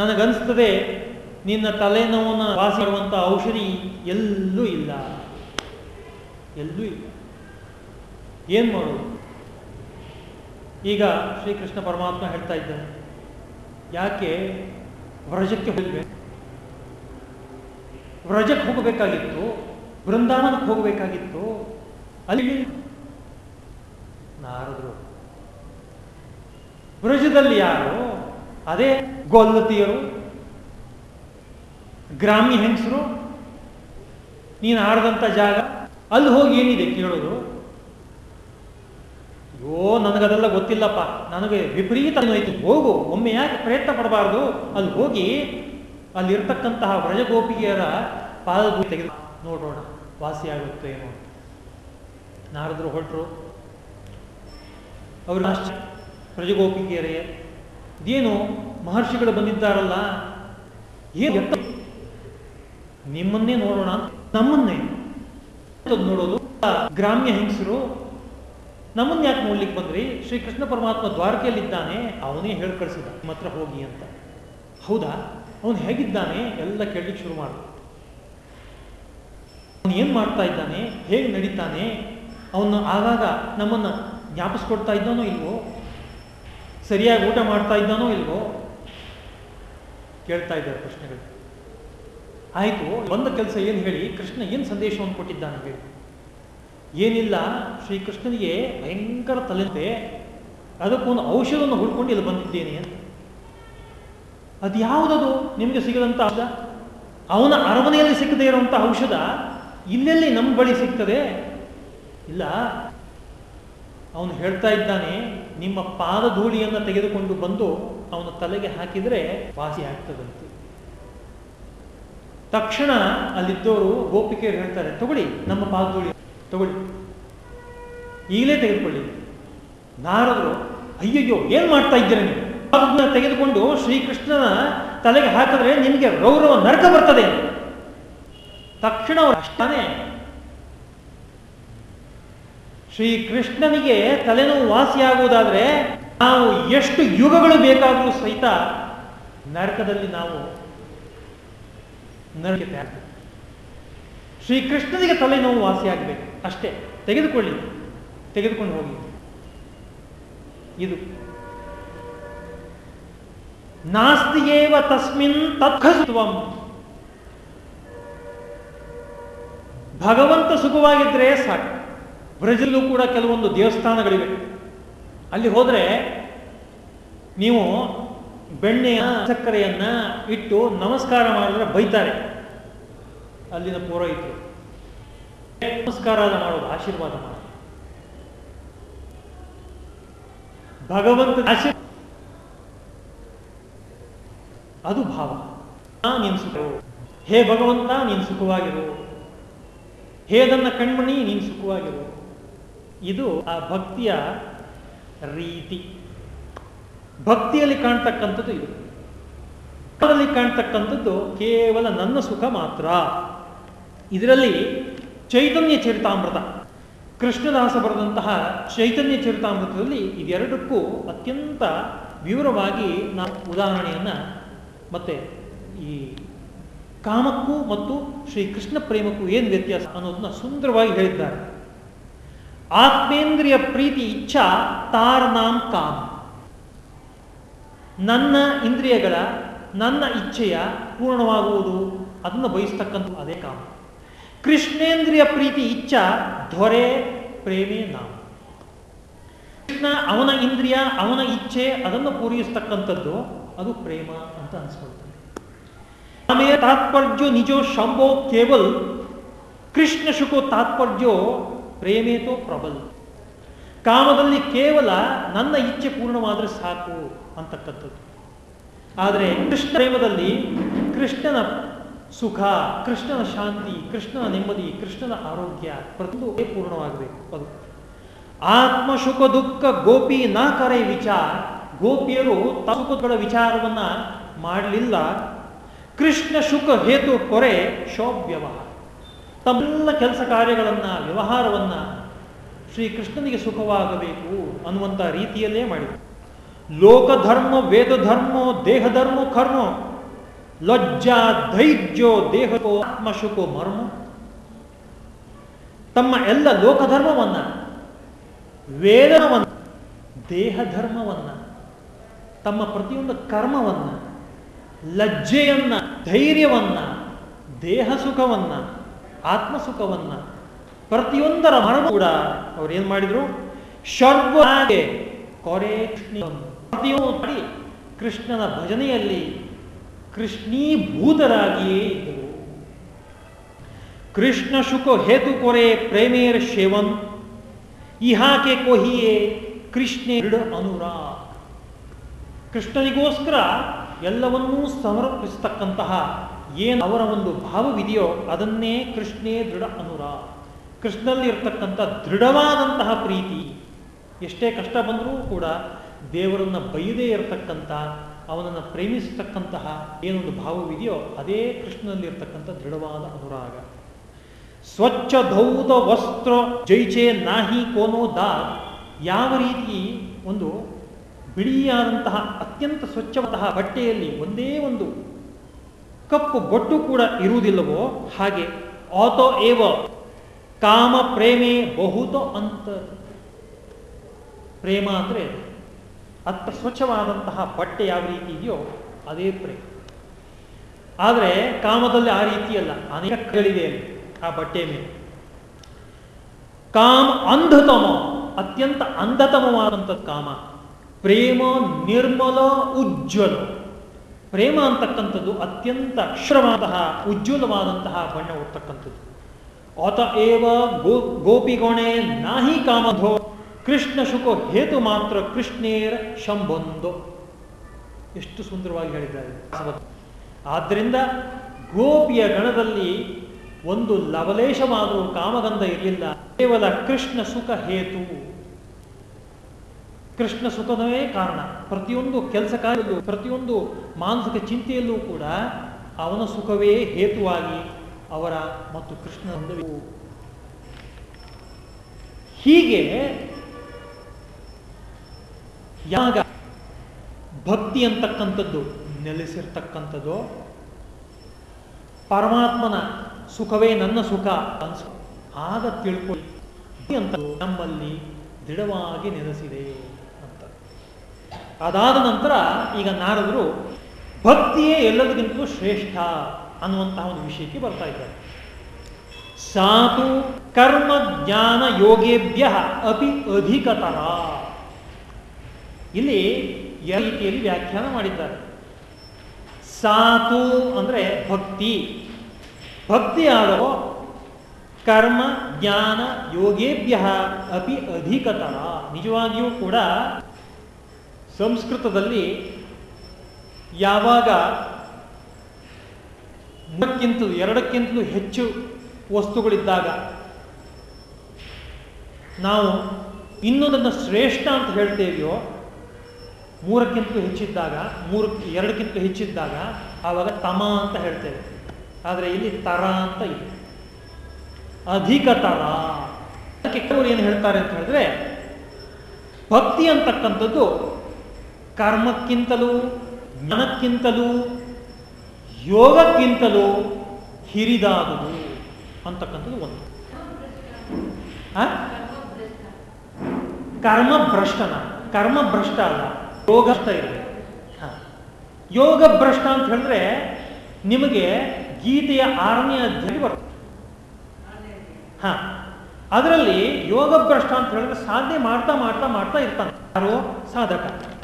ನನಗನ್ನಿಸ್ತದೆ ನಿನ್ನ ತಲೆನೋವನ್ನು ವಾಸಿ ಮಾಡುವಂಥ ಔಷಧಿ ಎಲ್ಲೂ ಇಲ್ಲ. ಎಲ್ಲೂ ಇಲ್ಲ. ಏನು ಮಾಡೋದು? ಈಗ ಶ್ರೀಕೃಷ್ಣ ಪರಮಾತ್ಮ ಹೇಳ್ತಾ ಇದ್ದಾನೆ, ಯಾಕೆ ವ್ರಜಕ್ಕೆ ಹೋಗಬೇಕು? ವ್ರಜಕ್ಕೆ ಹೋಗಬೇಕಾಗಿತ್ತು ಬೃಂದಾವನಕ್ಕೆ ಹೋಗಬೇಕಾಗಿತ್ತು, ಅಲ್ಲಿ ನಾರದರು ವ್ರಜದಲ್ಲಿ ಯಾರು? ಅದೇ ಗೊಲ್ಲತಿಯರು ಗ್ರಾಮ್ಯ ಹೆಂಗಸರು, ನೀನು ಆಡದಂಥ ಜಾಗ. ಅಲ್ಲಿ ಹೋಗಿ ಏನಿದೆ ಕೇಳೋದು? ಅಯ್ಯೋ, ನನಗದೆಲ್ಲ ಗೊತ್ತಿಲ್ಲಪ್ಪ. ನನಗೆ ವಿಪರೀತ ಆಯ್ತು. ಹೋಗು, ಒಮ್ಮೆ ಯಾಕೆ ಪ್ರಯತ್ನ ಪಡಬಾರ್ದು? ಅಲ್ಲಿ ಹೋಗಿ ಅಲ್ಲಿರ್ತಕ್ಕಂತಹ ವ್ರಜಗೋಪಿಗೆಯರ ಪಾದ ತೆಗೆದು ನೋಡೋಣ ವಾಸಿಯಾಗುತ್ತೆ ಏನೋ ನಾರದರು ಹೊರಟರು. ಅವರು ಅಷ್ಟೇ. ಪ್ರಜಗೋಪಿಕೆಯರೇ, ಇದೇನು ಮಹರ್ಷಿಗಳು ಬಂದಿದ್ದಾರಲ್ಲ? ಏನು ನಿಮ್ಮನ್ನೇ ನೋಡೋಣ ನಮ್ಮನ್ನೇ. ನೋಡೋದು. ಗ್ರಾಮ್ಯ ಹೆಂಗಸರು, ನಮ್ಮನ್ನ ಯಾಕೆ ನೋಡ್ಲಿಕ್ಕೆ ಬಂದ್ರಿ? ಶ್ರೀಕೃಷ್ಣ ಪರಮಾತ್ಮ ದ್ವಾರಕೆಯಲ್ಲಿದ್ದಾನೆ, ಅವನೇ ಹೇಳಿ ಕಳಿಸಿದ ನಿಮ್ಮ ಹತ್ರ ಹೋಗಿ ಅಂತ. ಹೌದಾ? ಅವನು ಹೇಗಿದ್ದಾನೆ? ಎಲ್ಲ ಕೇಳಲಿಕ್ಕೆ ಶುರು ಮಾಡ ಅವನು ಏನು ಮಾಡ್ತಾ ಇದ್ದಾನೆ? ಹೇಗೆ ನಡೀತಾನೆ? ಅವನು ಆಗಾಗ ನಮ್ಮನ್ನ ಜ್ಞಾಪಿಸ್ಕೊಡ್ತಾ ಇದ್ದಾನೋ ಇಲ್ವೋ? ಸರಿಯಾಗಿ ಊಟ ಮಾಡ್ತಾ ಇದ್ದಾನೋ ಇಲ್ವೋ? ಕೇಳ್ತಾ ಇದ್ದಾರೆ ಪ್ರಶ್ನೆಗಳು. ಆಯಿತು ಒಂದು ಕೆಲಸ ಏನು ಹೇಳಿ? ಕೃಷ್ಣ ಏನು ಸಂದೇಶವನ್ನು ಕೊಟ್ಟಿದ್ದಾನೆ ಹೇಳಿ? ಏನಿಲ್ಲ, ಶ್ರೀಕೃಷ್ಣನಿಗೆ ಭಯಂಕರ ತಲೆತೆ ಅದಕ್ಕೊಂದು ಔಷಧವನ್ನು ಹುಡ್ಕೊಂಡು ಇಲ್ಲಿ ಬಂದಿದ್ದೇನೆ ಅಂತ. ಅದು ನಿಮಗೆ ಸಿಗದಂಥ ಔಷಧ? ಅವನ ಅರಮನೆಯಲ್ಲಿ ಸಿಕ್ಕದೇ ಇರುವಂಥ ಔಷಧ ಇಲ್ಲೆಲ್ಲಿ ನಮ್ಮ ಬಳಿ ಸಿಗ್ತದೆ? ಇಲ್ಲ. ಅವನು ಹೇಳ್ತಾ ಇದ್ದಾನೆ ನಿಮ್ಮ ಪಾದಧೂಳಿಯನ್ನು ತೆಗೆದುಕೊಂಡು ಬಂದು ಅವನ ತಲೆಗೆ ಹಾಕಿದರೆ ವಾಸಿ ಆಗ್ತದಂತೆ. ತಕ್ಷಣ ಅಲ್ಲಿದ್ದವರು ಗೋಪಿಕೆಯರು ಹೇಳ್ತಾರೆ, ತಗೊಳ್ಳಿ, ನಮ್ಮ ಪಾದಧೂಳಿ, ತಗೊಳ್ಳಿ. ಈಗಲೇ ತೆಗೆದುಕೊಳ್ಳಿ. ನಾರದರು, ಅಯ್ಯಯ್ಯೋ, ಏನ್ ಮಾಡ್ತಾ ಇದ್ದೀರ ನೀವು? ತೆಗೆದುಕೊಂಡು ಶ್ರೀಕೃಷ್ಣನ ತಲೆಗೆ ಹಾಕಿದ್ರೆ ನಿಮಗೆ ಗೌರವ ನರಕ ಬರ್ತದೆ ತಕ್ಷಣ ಅವರು ಅಷ್ಟಾನೇ ಶ್ರೀಕೃಷ್ಣನಿಗೆ ತಲೆನೋವು ವಾಸಿಯಾಗುವುದಾದ್ರೆ ನಾವು ಎಷ್ಟು ಯುಗಗಳು ಬೇಕಾದರೂ ಸಹಿತ ನರಕದಲ್ಲಿ ನಾವು ನರಕತೆ ಆಗ್ತದೆ ಶ್ರೀಕೃಷ್ಣನಿಗೆ ತಲೆನೋವು ವಾಸಿಯಾಗಬೇಕು. ಅಷ್ಟೇ. ತೆಗೆದುಕೊಳ್ಳಿ. ತೆಗೆದುಕೊಂಡು ಹೋಗಿ. ಇದು. ನಾಸ್ತಿಯೇವ ತಸ್ಮಿನ್ ತತ್ವಂ ಭಗವಂತ ಸುಖವಾಗಿದ್ರೆ ಸಾಕು. ಬ್ರೆಜಿಲ್ಲೂ ಕೂಡ ಕೆಲವೊಂದು ದೇವಸ್ಥಾನಗಳಿವೆ. ಅಲ್ಲಿ ಹೋದರೆ ನೀವು ಬೆಣ್ಣೆಯ ಸಕ್ಕರೆಯನ್ನ ಇಟ್ಟು ನಮಸ್ಕಾರ ಮಾಡಿದ್ರೆ ಬೈತಾರೆ. ಅಲ್ಲಿನ ಪುರೋಹಿತರು. ನಮಸ್ಕಾರ ಮಾಡೋದು, ಆಶೀರ್ವಾದ ಮಾಡೋದು. ಭಗವಂತ ಆಶೀರ್ವಾದ ಅದು ಭಾವ. ನೀನು ಸುಖ ಹೇ ಭಗವಂತ, ನೀನು ಸುಖವಾಗಿರು. ಹೇ ಅದನ್ನ ಕಣ್ಮಣಿ, ನೀನು ಸುಖವಾಗಿರು. ಇದು ಆ ಭಕ್ತಿಯ ರೀತಿ. ಭಕ್ತಿಯಲ್ಲಿ ಕಾಣ್ತಕ್ಕಂಥದ್ದು ಇದು. ಅದರಲ್ಲಿ ಕಾಣ್ತಕ್ಕಂಥದ್ದು ಕೇವಲ ನನ್ನ ಸುಖ ಮಾತ್ರ. ಇದರಲ್ಲಿ ಚೈತನ್ಯ ಚರಿತಾಮೃತ. ಕೃಷ್ಣದಾಸ ಬರೆದಂತಹ ಚೈತನ್ಯ ಚರಿತಾಮೃತದಲ್ಲಿ ಇದೆರಡಕ್ಕೂ ಅತ್ಯಂತ ವಿವರವಾಗಿ ನಾವು ಉದಾಹರಣೆಯನ್ನು ಮತ್ತೆ ಈ ಕಾಮಕ್ಕೂ ಮತ್ತು ಶ್ರೀಕೃಷ್ಣ ಪ್ರೇಮಕ್ಕೂ ಏನು ವ್ಯತ್ಯಾಸ ಅನ್ನೋದನ್ನ ಸುಂದರವಾಗಿ ಹೇಳಿದ್ದಾರೆ. ಆತ್ಮೇಂದ್ರಿಯ ಪ್ರೀತಿ ಇಚ್ಛಾ ತಾರನಾಂ ಕಾಮ್. ನನ್ನ ಇಂದ್ರಿಯಗಳ, ನನ್ನ ಇಚ್ಛೆಯ ಪೂರ್ಣವಾಗುವುದು ಅದನ್ನು ಬಯಸ್ತಕ್ಕಂಥ ಅದೇ ಕಾಮ. ಕೃಷ್ಣೇಂದ್ರಿಯ ಪ್ರೀತಿ ಇಚ್ಛಾ ಧ್ವರೆ, ಪ್ರೇಮೇ, ನಾಮ. ಕೃಷ್ಣ ಅವನ ಇಂದ್ರಿಯ, ಅವನ ಇಚ್ಛೆ ಅದನ್ನು ಪೂರೈಸ್ತಕ್ಕಂಥದ್ದು ಅದು ಪ್ರೇಮ ಅಂತ ಅನಿಸ್ಕೊಳ್ತದೆ. ಆಮೇಲೆ ತಾತ್ಪರ್ಯ ನಿಜೋ ಶಂಭೋ ಕೇವಲ್ ಕೃಷ್ಣ ಶುಕೋ ತಾತ್ಪರ್ಯೋ ಪ್ರೇಮೇತೋ ಪ್ರಬಲ್. ಕಾಮದಲ್ಲಿ ಕೇವಲ ನನ್ನ ಇಚ್ಛೆ ಪೂರ್ಣವಾದರೆ ಸಾಕು ಅಂತಕ್ಕಂಥದ್ದು. ಆದರೆ ಕೃಷ್ಣ ಪ್ರೇಮದಲ್ಲಿ ಕೃಷ್ಣನ ಸುಖ, ಕೃಷ್ಣನ ಶಾಂತಿ, ಕೃಷ್ಣನ ನೆಮ್ಮದಿ, ಕೃಷ್ಣನ ಆರೋಗ್ಯ ಪ್ರತಿಯೊಂದು ಪೂರ್ಣವಾಗಬೇಕು ಅದು. ಆತ್ಮ ಸುಖ ದುಃಖ ಗೋಪಿ ನಾ ಕರೆ ವಿಚಾರ. ಗೋಪಿಯರು ಸುಖಗಳ ವಿಚಾರವನ್ನ ಮಾಡಲಿಲ್ಲ. ಕೃಷ್ಣ ಸುಖ ಹೇತು ಕೊರೆ ಶೋಭ್ಯವಹಾರ ತಮ್ಮೆಲ್ಲ ಕೆಲಸ ಕಾರ್ಯಗಳನ್ನು, ವ್ಯವಹಾರವನ್ನು ಶ್ರೀಕೃಷ್ಣನಿಗೆ ಸುಖವಾಗಬೇಕು ಅನ್ನುವಂಥ ರೀತಿಯಲ್ಲೇ ಮಾಡಿದರು. ಲೋಕಧರ್ಮ ವೇದಧರ್ಮೋ ದೇಹಧರ್ಮೋ ಕರ್ಮೋ, ಲಜ್ಜಾ ಧೈರ್ಯೋ ದೇಹಕೋ, ಆತ್ಮಶುಕೋ, ಮರ್ಮ. ತಮ್ಮ ಎಲ್ಲ ಲೋಕಧರ್ಮವನ್ನ ವೇದವನ್ನ, ದೇಹ ಧರ್ಮವನ್ನ, ತಮ್ಮ ಪ್ರತಿಯೊಂದು ಕರ್ಮವನ್ನ, ಲಜ್ಜೆಯನ್ನ, ಧೈರ್ಯವನ್ನ, ದೇಹ ಸುಖವನ್ನ ಆತ್ಮ ಸುಖವನ್ನ ಪ್ರತಿಯೊಂದರ ಮರಣ ಕೂಡ ಅವ್ರು ಏನ್ ಮಾಡಿದ್ರು? ಶರ್ವಾಗೆ ಕೊರೆ ಪ್ರತಿಯೊಂದು ಕೃಷ್ಣನ ಭಜನೆಯಲ್ಲಿ ಕೃಷ್ಣೀಭೂತರಾಗಿಯೇ ಇದ್ದರು. ಕೃಷ್ಣ ಶುಕ ಹೇತು ಕೊರೆ ಪ್ರೇಮೇರ್ ಶೇವನ್ ಇಹಾಕೆ ಕೊಹಿಯೇ ಕೃಷ್ಣೇ ಅನುರಾಗ್. ಕೃಷ್ಣನಿಗೋಸ್ಕರ ಎಲ್ಲವನ್ನೂ ಸಮರ್ಪಿಸತಕ್ಕಂತಹ ಏನು ಅವರ ಒಂದು ಭಾವವಿದೆಯೋ ಅದನ್ನೇ ಕೃಷ್ಣೇ ದೃಢ ಅನುರ. ಕೃಷ್ಣಲ್ಲಿರ್ತಕ್ಕಂಥ ದೃಢವಾದಂತಹ ಪ್ರೀತಿ. ಎಷ್ಟೇ ಕಷ್ಟ ಬಂದರೂ ಕೂಡ ದೇವರನ್ನು ಬೈದೇ ಇರತಕ್ಕಂಥ, ಅವನನ್ನು ಪ್ರೇಮಿಸತಕ್ಕಂತಹ ಏನೊಂದು ಭಾವವಿದೆಯೋ ಅದೇ ಕೃಷ್ಣನಲ್ಲಿರ್ತಕ್ಕಂಥ ದೃಢವಾದ ಅನುರಾಗ ಸ್ವಚ್ಛ ಧೌತ ವಸ್ತ್ರ ಜೈಚೆ ನಾಹಿ ಕೋನೋ ದಾ ಯಾವ ರೀತಿ ಒಂದು ಬಿಳಿಯಾದಂತಹ ಅತ್ಯಂತ ಸ್ವಚ್ಛವಂತಹ ಬಟ್ಟೆಯಲ್ಲಿ ಒಂದೇ ಒಂದು ಕಪ್ಪು ಬೊಟ್ಟು ಕೂಡ ಇರುವುದಿಲ್ಲವೋ ಹಾಗೆ ಆತೋ ಏವ ಕಾಮ ಪ್ರೇಮೆ ಬಹುತೋ ಅಂತ. ಪ್ರೇಮ ಅಂದರೆ ಅತ್ತ ಸ್ವಚ್ಛವಾದಂತಹ ಬಟ್ಟೆ ಯಾವ ರೀತಿ ಇದೆಯೋ ಅದೇ ಪ್ರೇಮ. ಆದರೆ ಕಾಮದಲ್ಲಿ ಆ ರೀತಿಯಲ್ಲ ಅನೇಕ ಕೇಳಿದೆ ಅಲ್ಲಿ ಆ ಬಟ್ಟೆ ಮೇಲೆ. ಕಾಮ ಅಂಧತಮ, ಅತ್ಯಂತ ಅಂಧತಮವಾದಂಥದ್ದು ಕಾಮ. ಪ್ರೇಮ ನಿರ್ಮಲ ಉಜ್ವಲ. ಪ್ರೇಮ ಅಂತಕ್ಕಂಥದ್ದು ಅತ್ಯಂತ ಅಕ್ಷರವಾದಂತಹ, ಉಜ್ವಲವಾದಂತಹ ಬಣ್ಣ ಹೊರ್ತಕ್ಕಂಥದ್ದು ಅತ ಏವ ಗೋ, ಗೋಪಿಗೊಣೆ ನಾಹಿ ಕಾಮಧೋ, ಕೃಷ್ಣ ಶುಕ ಹೇತು ಮಾತ್ರ ಕೃಷ್ಣೇರ ಶಂಬೊಂದು ಎಷ್ಟು ಸುಂದರವಾಗಿ ಹೇಳಿದ್ದಾರೆ ಆದ್ದರಿಂದ ಗೋಪಿಯ ಗಣದಲ್ಲಿ ಒಂದು ಲವಲೇಶವಾದರೂ ಕಾಮಗಂಧ ಇರಲಿಲ್ಲ. ಕೇವಲ ಕೃಷ್ಣ ಸುಖ ಹೇತು ಕೃಷ್ಣ ಸುಖದವೇ ಕಾರಣ. ಪ್ರತಿಯೊಂದು ಕೆಲಸ ಕಾರ್ಯದಲ್ಲೂ, ಪ್ರತಿಯೊಂದು ಮಾನಸಿಕ ಚಿಂತೆಯಲ್ಲೂ ಕೂಡ ಅವನ ಸುಖವೇ ಹೇತುವಾಗಿ ಅವರ ಮತ್ತು ಕೃಷ್ಣ ಹೀಗೆ ಯಾಗ ಭಕ್ತಿ ಅಂತಕ್ಕಂಥದ್ದು, ನೆಲೆಸಿರ್ತಕ್ಕಂಥದ್ದು, ಪರಮಾತ್ಮನ ಸುಖವೇ ನನ್ನ ಸುಖ ಅನ್ಸು ಆಗ ತಿಳ್ಕೊಳ್ಳಿ. ಅಂತ ನಮ್ಮಲ್ಲಿ ದೃಢವಾಗಿ ನೆಲೆಸಿದೆ ಅದಾದ ನಂತರ ಈಗ ನಾರದರು ಭಕ್ತಿಯೇ ಎಲ್ಲದಕ್ಕಿಂತಲೂ ಶ್ರೇಷ್ಠ ಅನ್ನುವಂತಹ ಒಂದು ವಿಷಯಕ್ಕೆ ಬರ್ತಾ ಇದ್ದಾರೆ. ಸಾತು ಕರ್ಮ ಜ್ಞಾನ ಯೋಗೇಭ್ಯ ಅಪಿ ಅಧಿಕತರ. ಇಲ್ಲಿ ಎಲ್ಲ ರೀತಿಯಲ್ಲಿ ವ್ಯಾಖ್ಯಾನ ಮಾಡಿದ್ದಾರೆ. ಸಾತು ಅಂದರೆ ಭಕ್ತಿ. ಭಕ್ತಿ ಆದವೋ ಕರ್ಮ ಜ್ಞಾನ ಯೋಗೇಭ್ಯ ಅಪಿ ಅಧಿಕತರ. ನಿಜವಾಗಿಯೂ ಕೂಡ ಸಂಸ್ಕೃತದಲ್ಲಿ ಯಾವಾಗ ಮೂರಕ್ಕಿಂತಲೂ ಎರಡಕ್ಕಿಂತಲೂ ಹೆಚ್ಚು ವಸ್ತುಗಳಿದ್ದಾಗ ನಾವು ಇನ್ನೊಂದನ್ನು ಶ್ರೇಷ್ಠ ಅಂತ ಹೇಳ್ತೇವೆಯೋ, ಮೂರಕ್ಕಿಂತಲೂ ಹೆಚ್ಚಿದ್ದಾಗ, ಮೂರಕ್ಕೆ ಎರಡಕ್ಕಿಂತ ಹೆಚ್ಚಿದ್ದಾಗ ಆವಾಗ ತಮ ಅಂತ ಹೇಳ್ತೇವೆ. ಆದರೆ ಇಲ್ಲಿ ತರ ಅಂತ ಇದೆ ಅಧಿಕ ತರ. ಕೆಲವರು ಏನು ಹೇಳ್ತಾರೆ ಅಂತ ಹೇಳಿದ್ರೆ, ಭಕ್ತಿ ಅಂತಕ್ಕಂಥದ್ದು ಕರ್ಮಕ್ಕಿಂತಲೂ, ಜ್ಞಾನಕ್ಕಿಂತಲೂ, ಯೋಗಕ್ಕಿಂತಲೂ ಹಿರಿದಾದುದು ಅಂತಕ್ಕಂಥದ್ದು ಒಂದು. ಕರ್ಮ ಭ್ರಷ್ಟನ ಕರ್ಮ ಭ್ರಷ್ಟ ಅಲ್ಲ, ಯೋಗಸ್ಥ ಇರಬೇಕು. ಯೋಗ ಭ್ರಷ್ಟ ಅಂತ ಹೇಳಿದ್ರೆ ನಿಮಗೆ ಗೀತೆಯ ಆರನೇ ಅಧ್ಯಾಯ ಬರ್ತದೆ. ಹಾ. ಅದರಲ್ಲಿ ಯೋಗ ಭ್ರಷ್ಟ ಅಂತ ಹೇಳಿದ್ರೆ ಸಾಧನೆ ಮಾಡ್ತಾ ಮಾಡ್ತಾ ಮಾಡ್ತಾ ಇರ್ತಾನೆ. ಯಾರೋ? ಸಾಧಕ.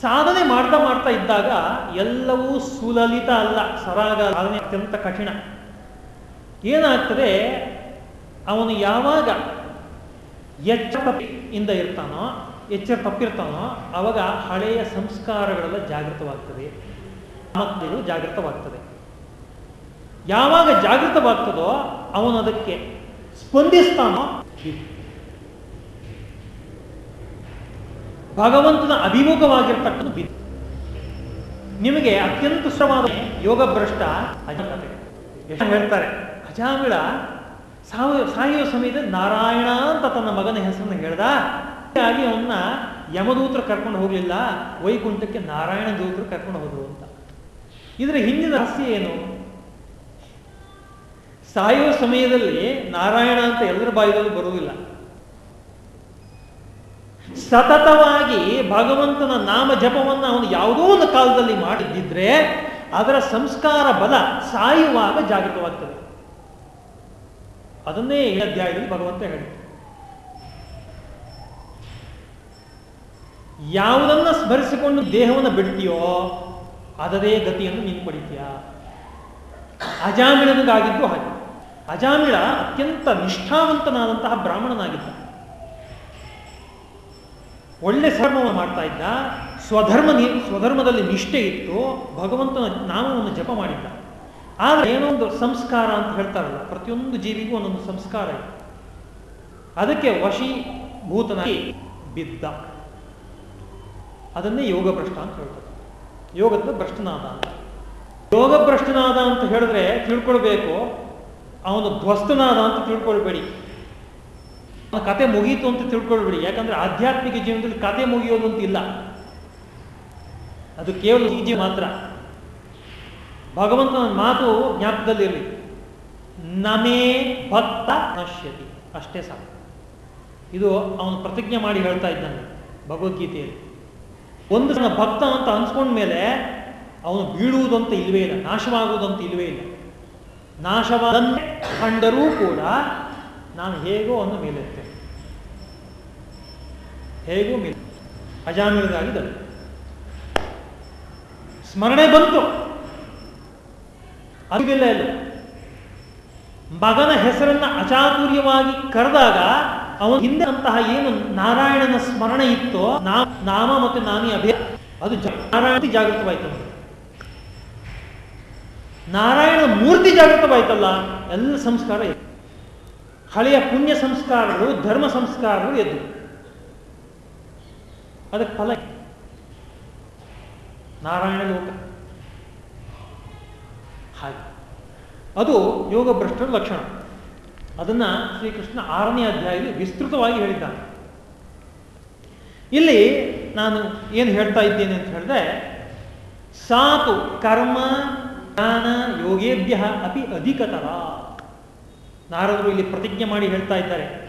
ಸಾಧನೆ ಮಾಡ್ತಾ ಮಾಡ್ತಾ ಇದ್ದಾಗ ಎಲ್ಲವೂ ಸುಲಲಿತ ಅಲ್ಲ, ಸರಾಗ ಸಾಧನೆ ಅತ್ಯಂತ ಕಠಿಣ. ಏನಾಗ್ತದೆ? ಅವನು ಯಾವಾಗ ಎಚ್ಚ ಇಂದ ಇರ್ತಾನೋ ಎಚ್ಚರ ತಪ್ಪಿರ್ತಾನೋ ಅವಾಗ ಹಳೆಯ ಸಂಸ್ಕಾರಗಳೆಲ್ಲ ಜಾಗೃತವಾಗ್ತದೆ. ಮಕ್ಕಳು ಜಾಗೃತವಾಗ್ತದೆ. ಯಾವಾಗ ಜಾಗೃತವಾಗ್ತದೋ ಅವನು ಅದಕ್ಕೆ ಸ್ಪಂದಿಸ್ತಾನೋ ಭಗವಂತನ ಅಭಿಮುಖವಾಗಿರ್ತಕ್ಕಂಥ ಬಿದ್ದು ನಿಮಗೆ ಅತ್ಯಂತ ಸುಖವಾದ ಯೋಗ ಭ್ರಷ್ಟ ಎಷ್ಟು ಹೇಳ್ತಾರೆ ಅಜಾಮಿಳ ಸಾವ ಸಾಯುವ ಸಮಯದ ನಾರಾಯಣ ಅಂತ ತನ್ನ ಮಗನ ಹೆಸರನ್ನು ಹೇಳ್ದ. ಹಾಗೆ ಅವನ್ನ ಯಮದೂತರು ಕರ್ಕೊಂಡು ಹೋಗಲಿಲ್ಲ, ವೈಕುಂಠಕ್ಕೆ ನಾರಾಯಣ ದೂತರು ಕರ್ಕೊಂಡು ಹೋದ್ರು ಅಂತ. ಇದರ ಹಿಂದಿನ ರಹಸ್ಯ ಏನು? ಸಾಯುವ ಸಮಯದಲ್ಲಿ ನಾರಾಯಣ ಅಂತ ಎಲ್ಲರ ಬಾಯಿದಲ್ಲೂ ಬರುವುದಿಲ್ಲ. ಸತತವಾಗಿ ಭಗವಂತನ ನಾಮ ಜಪವನ್ನು ಅವನು ಯಾವುದೋ ಒಂದು ಕಾಲದಲ್ಲಿ ಮಾಡಿದ್ದಿದ್ರೆ ಅದರ ಸಂಸ್ಕಾರ ಬಲ ಸಾಯುವಾಗ ಜಾಗೃತವಾಗ್ತದೆ. ಅದನ್ನೇ ಈ ಅಧ್ಯಾಯದಲ್ಲಿ ಭಗವಂತ ಹೇಳಿ ಯಾವುದನ್ನ ಸ್ಮರಿಸಿಕೊಂಡು ದೇಹವನ್ನು ಬಿಡ್ತೀಯೋ ಅದರೇ ಗತಿಯನ್ನು ನೀನು ಪಡಿತೀಯ. ಅಜಾಮಿಳನಿಗಾಗಿದ್ದು ಹಾಗೆ. ಅಜಾಮಿಳ ಅತ್ಯಂತ ನಿಷ್ಠಾವಂತನಾದಂತಹ ಬ್ರಾಹ್ಮಣನಾಗಿದ್ದ. ಒಳ್ಳೆ ಧರ್ಮವನ್ನು ಮಾಡ್ತಾ ಇದ್ದ. ಸ್ವಧರ್ಮ ಸ್ವಧರ್ಮದಲ್ಲಿ ನಿಷ್ಠೆ ಇತ್ತು. ಭಗವಂತನ ನಾಮವನ್ನು ಜಪ ಮಾಡಿದ್ದ. ಆದರೆ ಏನೋ ಒಂದು ಸಂಸ್ಕಾರ ಅಂತ ಹೇಳ್ತಾರಲ್ಲ, ಪ್ರತಿಯೊಂದು ಜೀವಿಗೂ ಒಂದೊಂದು ಸಂಸ್ಕಾರ ಇದೆ. ಅದಕ್ಕೆ ವಶೀಭೂತನಾಗಿ ಬಿದ್ದ. ಅದನ್ನೇ ಯೋಗ ಭ್ರಷ್ಟ ಅಂತ ಹೇಳ್ತಾರೆ. ಯೋಗದ ಭ್ರಷ್ಟನಾದ ಅಂತ. ಯೋಗ ಭ್ರಷ್ಟನಾದ ಅಂತ ಹೇಳಿದ್ರೆ ತಿಳ್ಕೊಳ್ಬೇಕು. ಅವನು ಧ್ವಸ್ತನಾದ ಅಂತ ತಿಳ್ಕೊಳ್ಬೇಡಿ. ಕತೆ ಮುಗೀತು ಅಂತ ತಿಳ್ಕೊಳ್ಬೇಡಿ. ಯಾಕಂದ್ರೆ ಆಧ್ಯಾತ್ಮಿಕ ಜೀವನದಲ್ಲಿ ಕತೆ ಮುಗಿಯೋದು ಅಂತ ಇಲ್ಲ. ಅದು ಕೇವಲ ಈಜಿ ಮಾತ್ರ. ಭಗವಂತನ ಮಾತು ಜ್ಞಾಪಕದಲ್ಲಿರಲಿ ನಮೇ ಭಕ್ತ ನಶ್ಯತಿ. ಅಷ್ಟೇ ಸಾಕು. ಇದು ಅವನು ಪ್ರತಿಜ್ಞೆ ಮಾಡಿ ಹೇಳ್ತಾ ಇದ್ದಾನೆ ಭಗವದ್ಗೀತೆಯಲ್ಲಿ. ಒಂದು ಸಣ್ಣ ಭಕ್ತ ಅಂತ ಅನ್ಸ್ಕೊಂಡ್ಮೇಲೆ ಅವನು ಬೀಳುವುದಂತ ಇಲ್ವೇ ಇಲ್ಲ ನಾಶವಾಗುವುದಂತ ಇಲ್ವೇ ಇಲ್ಲ. ನಾಶವಾದನ್ನೇ ಕಂಡರೂ ಕೂಡ ನಾನು ಹೇಗೋ ಒಂದು ಮೇಲೆತ್ತೆ. ಹೇಗೋ ಮೇಲೆ ಅಜಾಮಿಳದಾಗಿದ್ದರು ಸ್ಮರಣೆ ಬಂತು. ಅದಿಲ್ಲ ಇಲ್ಲ. ಮಗನ ಹೆಸರನ್ನ ಅಚಾತುರ್ಯವಾಗಿ ಕರೆದಾಗ ಅವನ ಹಿಂದೆ ಅಂತಹ ಏನು ನಾರಾಯಣನ ಸ್ಮರಣೆ ಇತ್ತೋ ನಾಮ ಮತ್ತು ನಾನಿ ಅಭಯ ಅದು ನಾರಾಯಣ ಜಾಗೃತವಾಯ್ತು ನಾರಾಯಣ ಮೂರ್ತಿ ಜಾಗೃತವಾಯ್ತಲ್ಲ. ಎಲ್ಲ ಸಂಸ್ಕಾರ ಇತ್ತು ಹಳೆಯ ಪುಣ್ಯ ಸಂಸ್ಕಾರಗಳು, ಧರ್ಮ ಸಂಸ್ಕಾರಗಳು ಎದ್ದು. ಅದಕ್ಕೆ ಫಲ ನಾರಾಯಣ ಲೋಕ ಹಾಗೆ. ಅದು ಯೋಗ ಭ್ರಷ್ಟರ ಲಕ್ಷಣ. ಅದನ್ನ ಶ್ರೀಕೃಷ್ಣ ಆರನೇ ಅಧ್ಯಾಯದಲ್ಲಿ ವಿಸ್ತೃತವಾಗಿ ಹೇಳಿದ್ದಾನೆ. ಇಲ್ಲಿ ನಾನು ಏನು ಹೇಳ್ತಾ ಇದ್ದೇನೆ ಅಂತ ಹೇಳಿದ್ರೆ ಸಾತು ಕರ್ಮ ಜ್ಞಾನ ಯೋಗೇಭ್ಯ ಅಪಿ ಅಧಿಕತರ ನಾರದರು ಇಲ್ಲಿ ಪ್ರತಿಜ್ಞೆ ಮಾಡಿ ಹೇಳ್ತಾ ಇದ್ದಾರೆ.